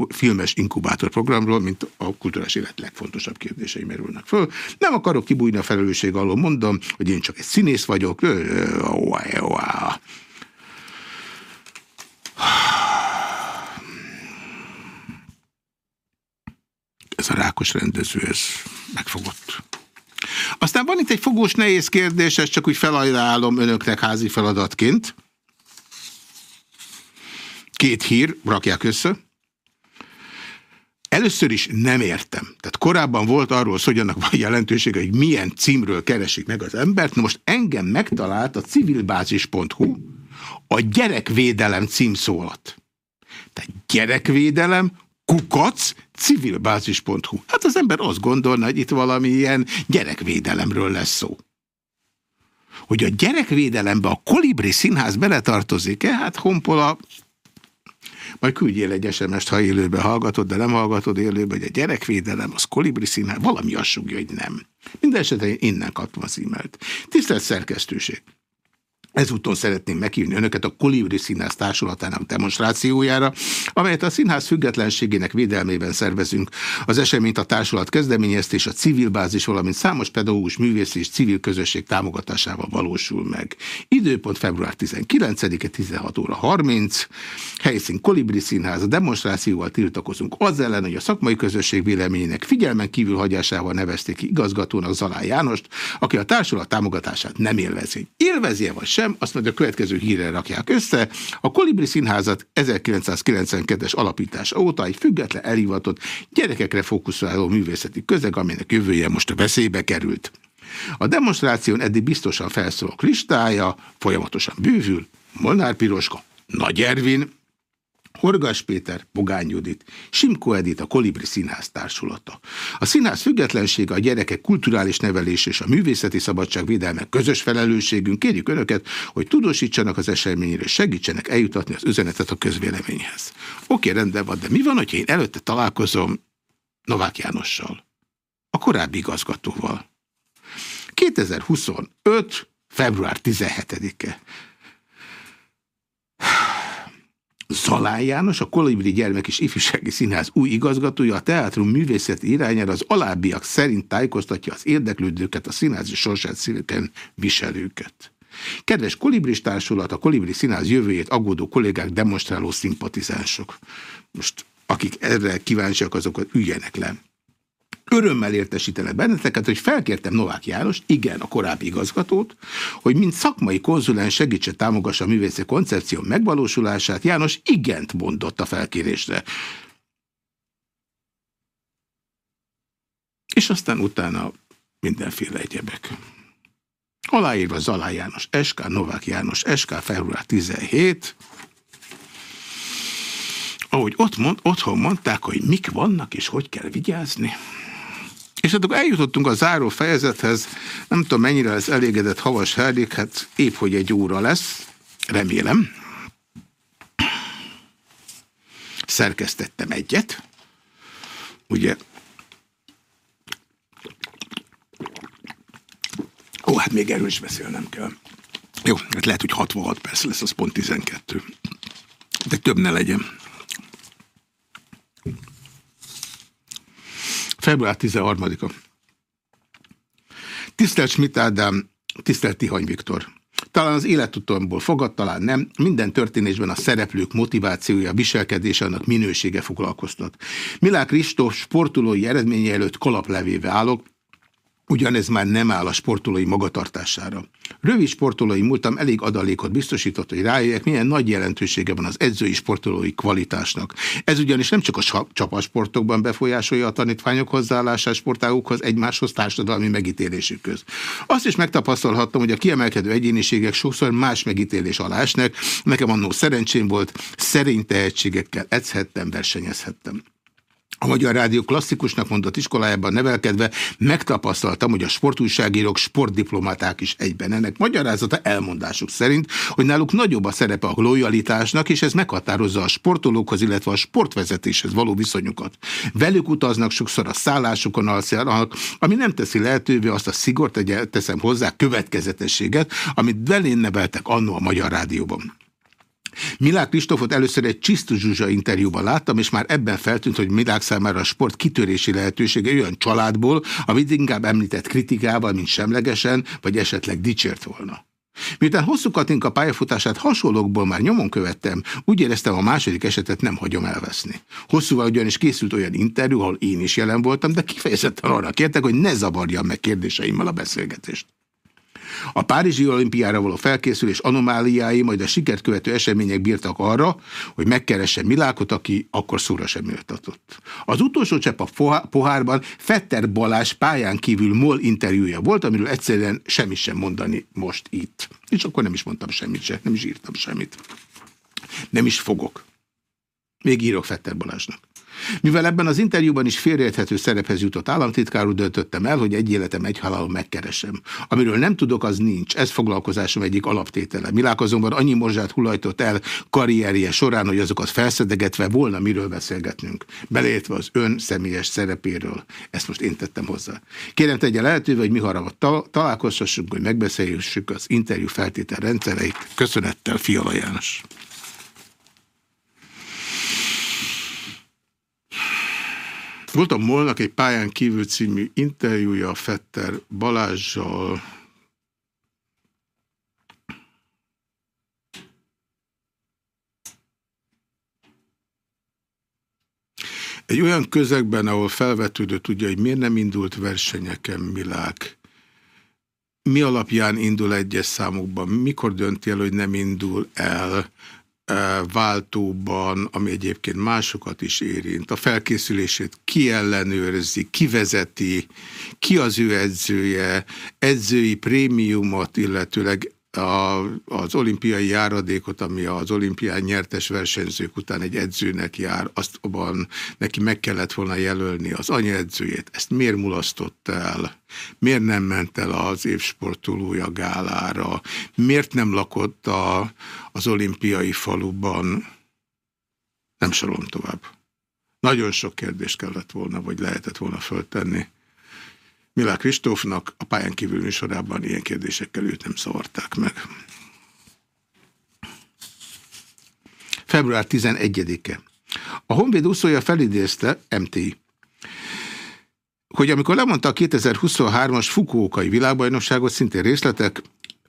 filmes inkubátor programról, mint a kulturális élet legfontosabb kérdései merülnek föl. Nem akarok kibújni a felelősség alól, mondom, hogy én csak egy színész vagyok. Ez a rákos rendező, ez megfogott. Aztán van itt egy fogós nehéz kérdés, ezt csak úgy felajánlom önöknek házi feladatként. Két hír, rakják össze. Először is nem értem. Tehát korábban volt arról szó, hogy annak van jelentősége, hogy milyen címről keresik meg az embert. Na most engem megtalált a civilbázis.hu a gyerekvédelem címszó alatt. Tehát gyerekvédelem, kukac, civilbázis.hu. Hát az ember azt gondolna, hogy itt valami ilyen gyerekvédelemről lesz szó. Hogy a gyerekvédelembe a Kolibri Színház beletartozik-e? Hát Honpola, majd küldjél egy SMS-t, ha élőben hallgatod, de nem hallgatod élőben, hogy a gyerekvédelem, az Kolibri Színház, valami azt sugja, hogy nem. Mindenesetre innen kaptam az e-mailt. Tisztelt szerkesztőség! Ezúton szeretném meghívni önöket a Kolibri Színház Társulatának demonstrációjára, amelyet a színház függetlenségének védelmében szervezünk. Az eseményt a társulat kezdeményeztés, a civil bázis, valamint számos pedagógus, művész és civil közösség támogatásával valósul meg. Időpont február 19-e 16 óra 30. Helyszín Kolibri Színház. A demonstrációval tiltakozunk az ellen, hogy a szakmai közösség véleményének figyelmen kívül hagyásával nevezték ki igazgatónak Zalá Jánost, aki a társulat támogatását nem élvezi. Élvezi-e vagy sem? Sem, azt majd a következő hírre rakják össze. A Kolibri Színházat 1992-es alapítása óta egy független elhivatott gyerekekre fókuszáló művészeti közeg, aminek jövője most a veszélybe került. A demonstráción eddig biztosan felszólok listája, folyamatosan bővül, Molnár Piroska, Nagy Ervin, Horgas Péter, Pogány Judit, Simko Edit, a Kolibri Színház társulata. A színház függetlensége, a gyerekek kulturális nevelés és a művészeti szabadság védelme közös felelősségünk. Kérjük Önöket, hogy tudósítsanak az eseményre, segítsenek eljutatni az üzenetet a közvéleményhez. Oké, rendben van, de mi van, hogyha én előtte találkozom Novák Jánossal, a korábbi igazgatóval? 2025. február 17-e. Zalán János, a Kolibri Gyermek és Ifjúsági Színház új igazgatója a teátrum művészeti irányára az alábbiak szerint tájékoztatja az érdeklődőket, a színházi sorsát szíveken viselőket. Kedves Kolibris társulat, a Kolibri Színház jövőjét aggódó kollégák, demonstráló szimpatizánsok. Most akik erre kíváncsiak, azokat üljenek le. Örömmel értesítenek benneteket, hogy felkértem Novák János, igen, a korábbi igazgatót, hogy mint szakmai konzulens segítse támogassa a művészi koncepció megvalósulását. János igent mondott a felkérésre. És aztán utána mindenféle egyebek. Aláírva Zalá János, SK, Novák János, SK, február 17, ahogy ott mond, otthon mondták, hogy mik vannak és hogy kell vigyázni. És akkor eljutottunk a záró fejezethez, nem tudom mennyire lesz elégedett Havas Herdik, hát épp hogy egy óra lesz, remélem. Szerkesztettem egyet, ugye Ó, hát még erről is beszélnem kell. Jó, hát lehet, hogy 66 perc lesz, az pont 12. De több ne legyen. Február 13-a. Tisztelt Schmidt Ádám, tisztelt Tihany Viktor. Talán az életutamból fogad, talán nem. Minden történésben a szereplők motivációja, viselkedése, annak minősége foglalkoztat. Milák Kristóf sportolói eredménye előtt kalaplevéve állok, Ugyanez már nem áll a sportolói magatartására. Rövid sportolói múltam elég adalékot biztosított, hogy rájöjjek, milyen nagy jelentősége van az edzői sportolói kvalitásnak. Ez ugyanis nem csak a csapasportokban befolyásolja a tanítványok hozzáállását sportágokhoz, egymáshoz társadalmi megítélésükhöz. Azt is megtapasztalhattam, hogy a kiemelkedő egyéniségek sokszor más megítélés alá esnek. Nekem annó szerencsém volt, szerény tehetségekkel edzhettem, versenyezhettem. A Magyar Rádió klasszikusnak mondott iskolájában nevelkedve megtapasztaltam, hogy a sportújságírók sportdiplomaták is egyben. Ennek magyarázata elmondásuk szerint, hogy náluk nagyobb a szerepe a lojalitásnak, és ez meghatározza a sportolókhoz, illetve a sportvezetéshez való viszonyukat. Velük utaznak sokszor a szállásukon alszanak, ami nem teszi lehetővé azt a szigort, teszem hozzá, következetességet, amit belén neveltek annó a Magyar Rádióban. Milák Kristófot először egy Csisztus interjúban láttam, és már ebben feltűnt, hogy Milák számára a sport kitörési lehetősége olyan családból, amit inkább említett kritikával, mint semlegesen, vagy esetleg dicsért volna. Miután hosszú Katinka pályafutását hasonlókból már nyomon követtem, úgy éreztem a második esetet nem hagyom elveszni. Hosszúval ugyanis készült olyan interjú, ahol én is jelen voltam, de kifejezetten arra kértek, hogy ne zavarjam meg kérdéseimmel a beszélgetést. A Párizsi olimpiára való felkészülés anomáliái, majd a sikert követő események bírtak arra, hogy megkeresse Milákot, aki akkor szóra sem méltatott. Az utolsó csepp a pohárban Fetter Balázs pályán kívül MOL interjúja volt, amiről egyszerűen semmit sem mondani most itt. És akkor nem is mondtam semmit se, nem is írtam semmit. Nem is fogok. Még írok Fetter Balázsnak. Mivel ebben az interjúban is félreérthető szerephez jutott államtitkár úr, döntöttem el, hogy egy életem egy halálon megkeresem. Amiről nem tudok, az nincs. Ez foglalkozásom egyik alaptétele. Milák azonban annyi morzsát hullajtott el karrierje során, hogy azokat felszedegetve volna miről beszélgetnünk. Beleértve az ön személyes szerepéről. Ezt most én tettem hozzá. Kérem tegye lehetővé, hogy mi hamarabb találkozhassunk, hogy megbeszéljük az interjú feltétel rendszereit. Köszönettel, Fiala János. Volt a Molnak egy pályán kívül című interjúja a Fetter Balázsjal, Egy olyan közegben, ahol felvetődött ugye, hogy miért nem indult versenyeken Milák, mi alapján indul egyes számokban, mikor dönti el, hogy nem indul el, váltóban, ami egyébként másokat is érint, a felkészülését ki ellenőrzi, ki vezeti, ki az ő edzője, edzői prémiumot, illetőleg a, az olimpiai járadékot, ami az olimpián nyertes versenyzők után egy edzőnek jár, azt abban neki meg kellett volna jelölni az anyaedzőjét. Ezt miért mulasztott el? Miért nem ment el az évsportolója gálára? Miért nem lakott a, az olimpiai faluban? Nem sorolom tovább. Nagyon sok kérdést kellett volna, vagy lehetett volna föltenni. Milák Kristófnak a pályán kívül műsorában ilyen kérdésekkel őt nem szavarták meg. Február 11-e. A Honvéd úszója felidézte, MTI, hogy amikor lemondta a 2023-as Fukuokai világbajnokságot, szintén részletek,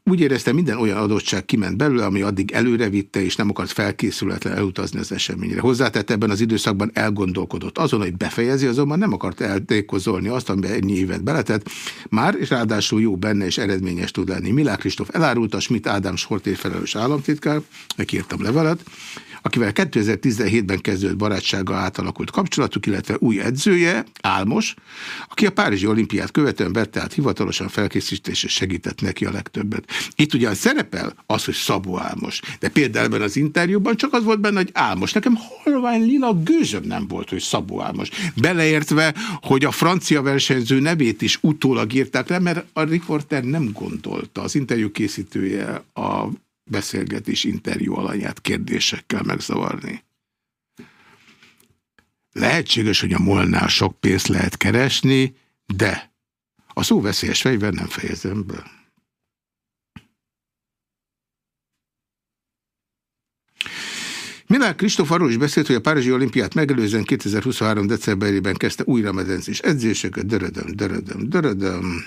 úgy érezte, minden olyan adottság kiment belőle, ami addig előre vitte, és nem akart felkészületlen elutazni az eseményre. Hozzátett ebben az időszakban elgondolkodott azon, hogy befejezi, azonban nem akart eltékozolni azt, amiben ennyi évet beletett. Már, és ráadásul jó benne, és eredményes tud lenni. Milák Kristóf elárulta, Schmidt Ádám Sportért felelős államtitkár, neki írtam levelet, akivel 2017-ben kezdődött barátsága átalakult kapcsolatuk, illetve új edzője, Álmos, aki a Párizsi olimpiát követően vette át hivatalosan felkészítésre segített neki a legtöbbet. Itt ugyan szerepel az, hogy Szabó Álmos, de például az interjúban csak az volt benne, hogy Álmos. Nekem halvány lila gőzöm nem volt, hogy Szabó Álmos. Beleértve, hogy a francia versenyző nevét is utólag írták le, mert a riporter nem gondolta, az interjú készítője a beszélgetés interjú alanyát kérdésekkel megzavarni. Lehetséges, hogy a molnál sok pénzt lehet keresni, de a szó veszélyes fejben nem fejezem be. Milán Kristóf arról is beszélt, hogy a Párizsi olimpiát megelőzően 2023. decemberében kezdte újra medencés edzéseket, dörödöm, dörödöm, dörödöm.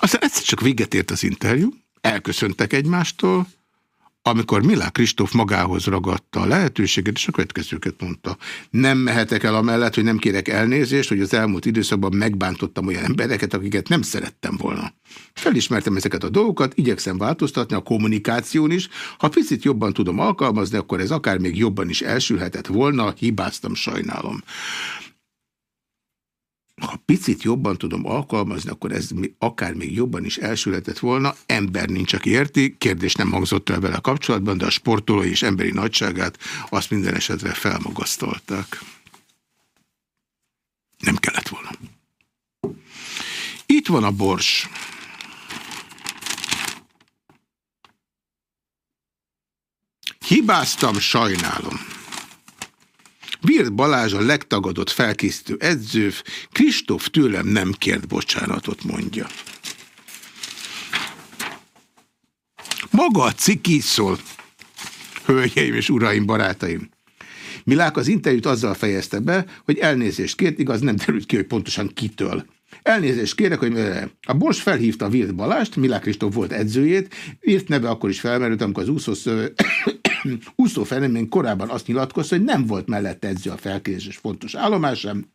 Aztán egyszer csak véget ért az interjú, elköszöntek egymástól, amikor Milá Kristóf magához ragadta a lehetőséget, és a következőket mondta. Nem mehetek el amellett, hogy nem kérek elnézést, hogy az elmúlt időszakban megbántottam olyan embereket, akiket nem szerettem volna. Felismertem ezeket a dolgokat, igyekszem változtatni a kommunikáción is. Ha picit jobban tudom alkalmazni, akkor ez akár még jobban is elsülhetett volna, hibáztam, sajnálom ha picit jobban tudom alkalmazni, akkor ez akár még jobban is elsületett volna. Ember nincs, aki érti, kérdés nem hangzott el vele kapcsolatban, de a sportolói és emberi nagyságát azt minden esetre felmagasztolták. Nem kellett volna. Itt van a bors. Hibáztam, sajnálom. Virt Balázs a legtagadott felkészítő edző, Kristóf tőlem nem kért bocsánatot, mondja. Maga a ciki szól, hölgyeim és uraim, barátaim. Milák az interjút azzal fejezte be, hogy elnézést kért, igaz nem derült ki, hogy pontosan kitől. Elnézést kérek, hogy a Bors felhívta Virt Balást, Milák Kristóf volt edzőjét, Virt neve akkor is felmerült, amikor az úszó felemény korábban azt nyilatkozta, hogy nem volt mellette edző a felkészés fontos állomásán,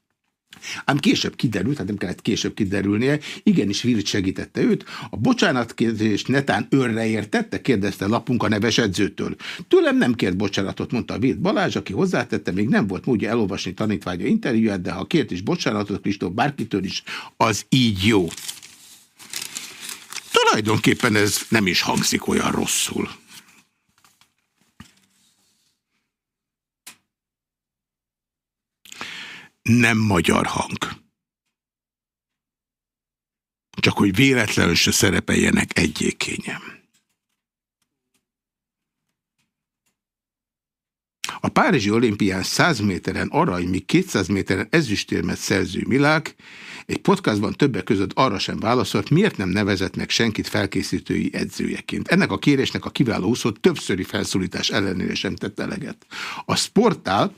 Ám később kiderült, hát nem kellett később kiderülnie, igenis Virt segítette őt. A bocsánatkérdést netán őrre értette, kérdezte lapunk a neves edzőtől. Tőlem nem kért bocsánatot, mondta Virt Balázs, aki hozzátette, még nem volt módja elolvasni tanítványa interjúját, de ha kért is bocsánatot Kristóf bárkitől is, az így jó. Tulajdonképpen ez nem is hangzik olyan rosszul. Nem magyar hang. Csak hogy véletlenül se szerepeljenek egyékényem. A Párizsi olimpián 100 méteren arany, míg 200 méteren ezüstérmet szerző Milák egy podcastban többek között arra sem válaszolt, miért nem nevezett meg senkit felkészítői edzőjeként. Ennek a kérésnek a kiváló úszó többszöri felszólítás ellenére sem tett eleget. A sportál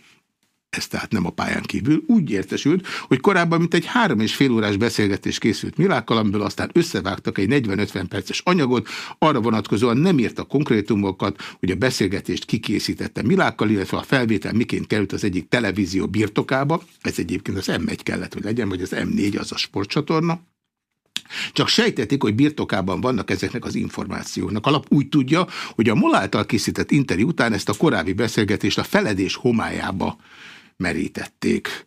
ez tehát nem a pályán kívül, úgy értesült, hogy korábban mint egy három és fél órás beszélgetés készült Milákkal, amiből aztán összevágtak egy 40-50 perces anyagot, arra vonatkozóan nem a konkrétumokat, hogy a beszélgetést kikészítette Milákkal, illetve a felvétel miként került az egyik televízió birtokába, ez egyébként az M1 kellett, hogy legyen, vagy az M4, az a sportcsatorna, csak sejtetik, hogy birtokában vannak ezeknek az információknak. Alap úgy tudja, hogy a MOL által készített interjú után ezt a korábbi beszélgetést a feledés homályába merítették.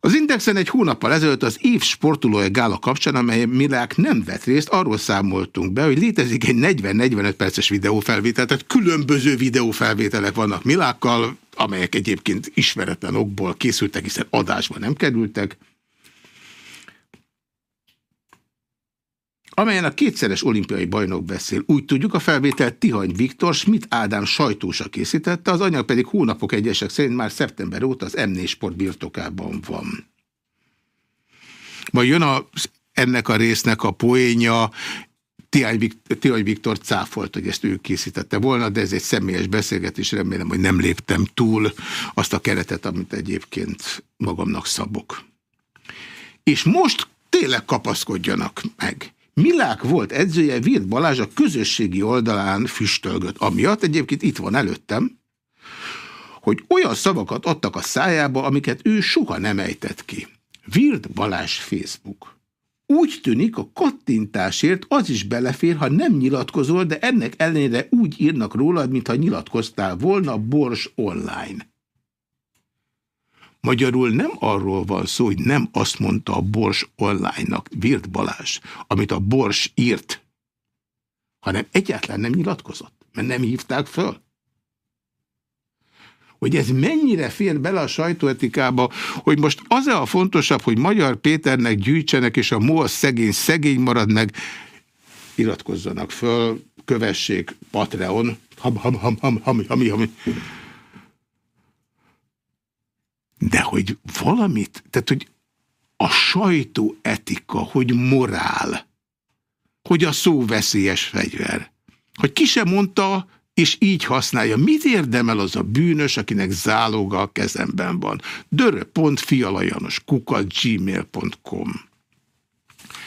Az Indexen egy hónappal ezelőtt az év sportolója gála kapcsán, amely Milák nem vett részt, arról számoltunk be, hogy létezik egy 40-45 perces videófelvétel, tehát különböző videófelvételek vannak Milákkal, amelyek egyébként ismeretlen okból készültek, hiszen adásba nem kerültek. Amelyen a kétszeres olimpiai bajnok beszél. Úgy tudjuk, a felvételt Tihany Viktor Schmidt Ádám sajtósa készítette, az anyag pedig hónapok egyesek szerint már szeptember óta az M4 Sport birtokában van. Majd jön a, ennek a résznek a poénja, Tihany Viktor cáfolt, hogy ezt ő készítette volna, de ez egy személyes beszélgetés, remélem, hogy nem léptem túl azt a keretet, amit egyébként magamnak szabok. És most tényleg kapaszkodjanak meg. Milák volt edzője, Virt Balázs a közösségi oldalán füstölgött. Amiatt egyébként itt van előttem, hogy olyan szavakat adtak a szájába, amiket ő soha nem ejtett ki. Virt Balázs Facebook. Úgy tűnik, a kattintásért az is belefér, ha nem nyilatkozol, de ennek ellenére úgy írnak rólad, mintha nyilatkoztál volna Bors online. Magyarul nem arról van szó, hogy nem azt mondta a Bors online-nak, Virt Balázs, amit a Bors írt, hanem egyáltalán nem nyilatkozott, mert nem hívták föl. Hogy ez mennyire fér bele a sajtóetikába, hogy most az -e a fontosabb, hogy Magyar Péternek gyűjtsenek, és a MOL szegény szegény marad meg, iratkozzanak föl, kövessék Patreon, ham, ham, ham, ham, ham, ham, ham. De hogy valamit, tehát hogy a sajtóetika, hogy morál, hogy a szó veszélyes fegyver, hogy ki sem mondta, és így használja. Mit érdemel az a bűnös, akinek záloga a kezemben van? dörö.fialajanos kukat gmail.com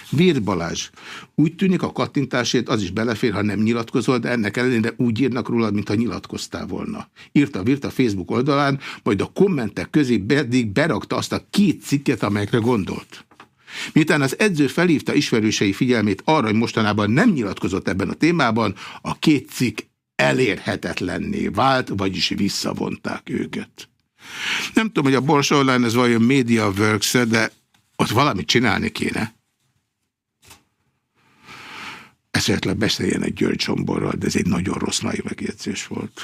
Vír Balázs. Úgy tűnik a kattintásért az is belefér, ha nem nyilatkozol, de ennek ellenére úgy írnak rólad, mintha nyilatkoztál volna. Írta Virt a Facebook oldalán, majd a kommentek közé pedig berakta azt a két cikket, amelyekre gondolt. Miután az edző felhívta ismerősei figyelmét arra, hogy mostanában nem nyilatkozott ebben a témában, a két cikk elérhetetlenné vált, vagyis visszavonták őket. Nem tudom, hogy a Bors Online ez vajon Media works -e, de ott valamit csinálni kéne. Esetleg beszéljenek György Csomborral, de ez egy nagyon rossz mai megjegyzés volt.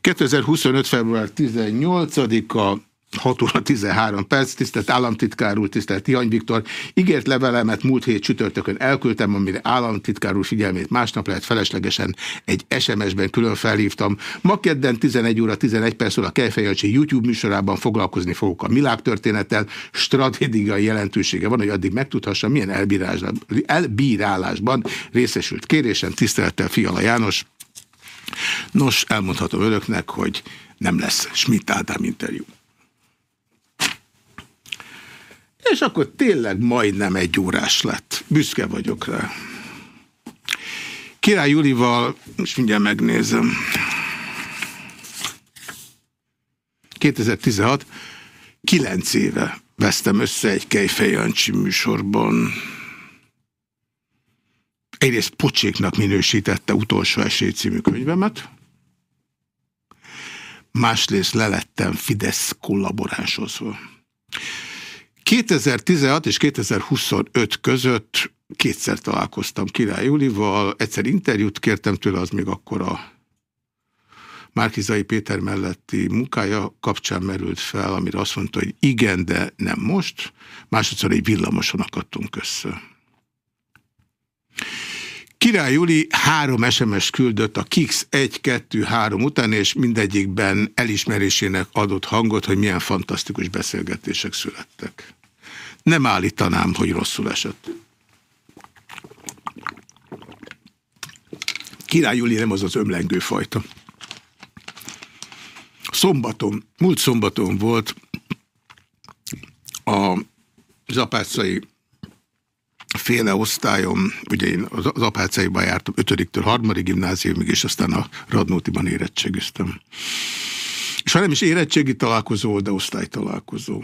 2025. február 18-a 6 óra 13 perc, tisztelt államtitkár úr, tisztelt Tihany Viktor. Ígért levelemet múlt hét csütörtökön elküldtem, amire államtitkár úr figyelmét másnap lehet feleslegesen egy SMS-ben külön felhívtam. Ma kedden 11 óra 11 perc a Kejfejancsi YouTube műsorában foglalkozni fogok a Milák történettel. Stratégiai jelentősége van, hogy addig megtudhassa, milyen elbírálásban részesült kérésen. Tisztelettel Fiala János. Nos, elmondhatom önöknek, hogy nem lesz Schmidt Ádám interjú. És akkor tényleg majdnem egy órás lett. Büszke vagyok rá. Király Julival, most mindjárt megnézem. 2016, 9 éve vesztem össze egy Kejfej Jancsi műsorban. Egyrészt pocséknak minősítette utolsó esély című könyvemet, másrészt lelettem Fidesz kollaboránsozva. 2016 és 2025 között kétszer találkoztam Király Julival, egyszer interjút kértem tőle, az még akkor a Márkizai Péter melletti munkája kapcsán merült fel, amire azt mondta, hogy igen, de nem most. Másodszor egy villamoson akadtunk össze. Király Juli három SMS küldött a Kix 1-2-3 után, és mindegyikben elismerésének adott hangot, hogy milyen fantasztikus beszélgetések születtek. Nem állítanám, hogy rosszul esett. Király Juli nem az az ömlengő fajta. Szombaton, múlt szombaton volt a apácai féle osztályom, ugye én az apácaiban jártam 5-től 3. gimnáziumig, és aztán a Radnótiban érettségiztem. És ha nem is érettségi találkozó, de osztálytalálkozó.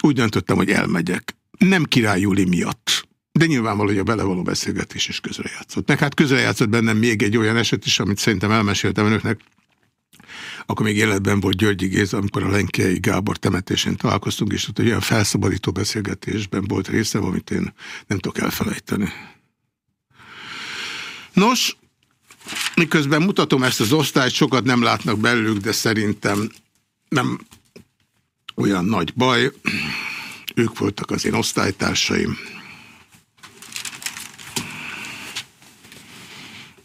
Úgy döntöttem, hogy elmegyek. Nem király Júli miatt. De nyilvánvaló, hogy a belevaló beszélgetés is közrejátszott. Meg hát közrejátszott bennem még egy olyan eset is, amit szerintem elmeséltem önöknek. Akkor még életben volt Györgyi Géza, amikor a Lenkei Gábor temetésén találkoztunk, és ott egy olyan felszabadító beszélgetésben volt részem, amit én nem tudok elfelejteni. Nos, miközben mutatom ezt az osztályt, sokat nem látnak belőlük, de szerintem nem olyan nagy baj. Ők voltak az én osztálytársaim.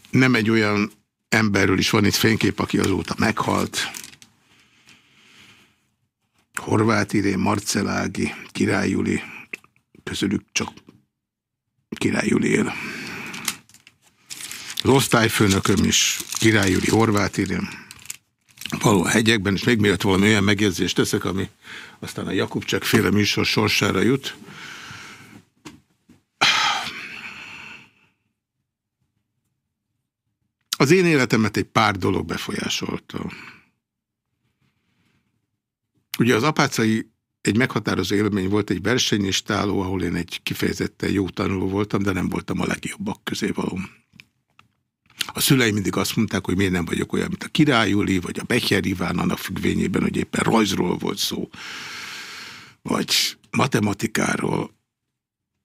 Nem egy olyan emberről is van itt fénykép, aki azóta meghalt. Horváth Irén, Marcelági, Király Juli, közülük csak Király Juli él. Az osztályfőnököm is Király Juli, Horváth Irén, való hegyekben, és még miatt valami olyan megjegyzést teszek, ami aztán a Jakubcsek féle műsor sorsára jut. Az én életemet egy pár dolog befolyásolta. Ugye az apácai egy meghatározó élmény volt egy versenyistáló, ahol én egy kifejezetten jó tanuló voltam, de nem voltam a legjobbak közé való. A szüleim mindig azt mondták, hogy miért nem vagyok olyan, mint a Király Juli, vagy a Becher Iván, annak függvényében, hogy éppen rajzról volt szó, vagy matematikáról,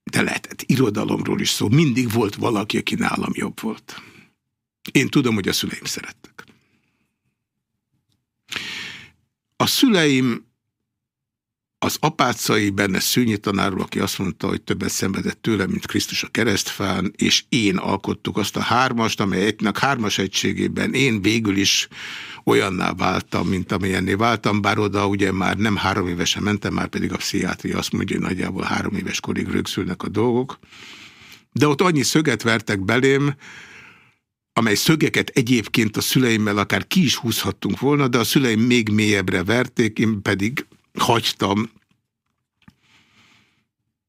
de lehetett irodalomról is szó. Mindig volt valaki, aki nálam jobb volt. Én tudom, hogy a szüleim szerettek. A szüleim az apácai benne szűnyi tanárul, aki azt mondta, hogy többet szenvedett tőlem, mint Krisztus a keresztfán, és én alkottuk azt a hármast, amely egynek hármas egységében én végül is olyanná váltam, mint amilyenné váltam, bár oda ugye már nem három évesen mentem, már pedig a pszichiátria azt mondja, hogy nagyjából három éves korig rögszülnek a dolgok. De ott annyi szöget vertek belém, amely szögeket egyébként a szüleimmel akár ki is húzhattunk volna, de a szüleim még mélyebbre verték, én pedig hagytam.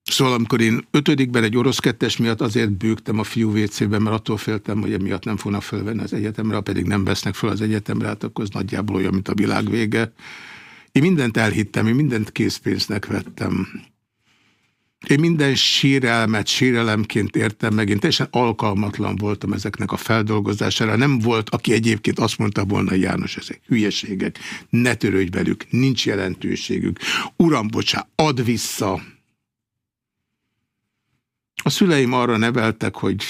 Szóval amikor én ötödikben egy orosz kettes miatt azért bőgtem a fiú vécében, mert attól féltem, hogy emiatt nem fognak fölvenni az egyetemre, pedig nem vesznek föl az egyetemre, hát akkor az nagyjából olyan, mint a világ vége. Én mindent elhittem, én mindent készpénznek vettem. Én minden sírelmet sírelemként értem meg, én teljesen alkalmatlan voltam ezeknek a feldolgozására. Nem volt, aki egyébként azt mondta volna, János, ezek hülyeségek, ne törődj velük, nincs jelentőségük. Uram, bocsá, add vissza. A szüleim arra neveltek, hogy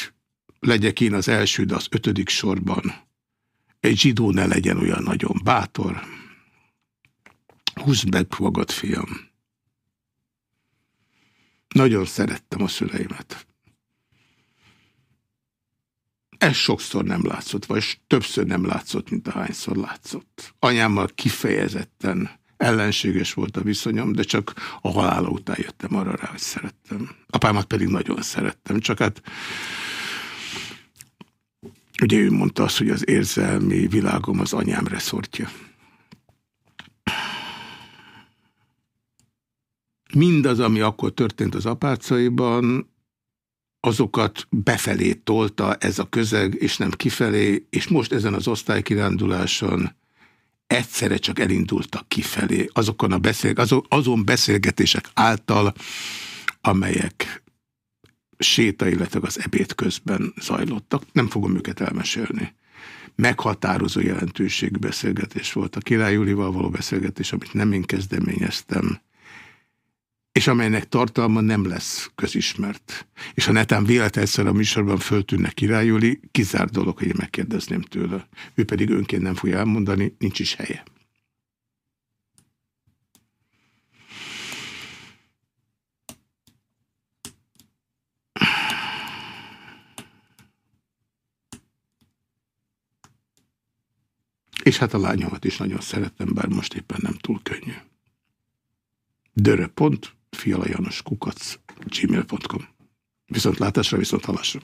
legyek én az első, de az ötödik sorban. Egy zsidó ne legyen olyan nagyon bátor. Húzd meg magad, fiam. Nagyon szerettem a szüleimet. Ez sokszor nem látszott, vagy többször nem látszott, mint ahányszor látszott. Anyámmal kifejezetten ellenséges volt a viszonyom, de csak a halála után jöttem arra rá, hogy szerettem. Apámat pedig nagyon szerettem, csak hát ugye ő mondta azt, hogy az érzelmi világom az anyám reszortja. Mindaz, ami akkor történt az apácaiban, azokat befelé tolta ez a közeg, és nem kifelé, és most ezen az osztálykiránduláson egyszerre csak elindultak kifelé, azokon a beszél, azon, beszélgetések által, amelyek séta, illetve az ebéd közben zajlottak. Nem fogom őket elmesélni. Meghatározó jelentőségű beszélgetés volt a Király Julival való beszélgetés, amit nem én kezdeményeztem, és amelynek tartalma nem lesz közismert. És ha netán véletlenszerűen a műsorban föltűnne királyuli, kizár dolog, hogy én megkérdezném tőle. Ő pedig önként nem fogja elmondani, nincs is helye. És hát a lányomat is nagyon szeretem, bár most éppen nem túl könnyű. Dörö pont, fialajanoskukac, gmail.com. Viszont látásra, viszont halásra.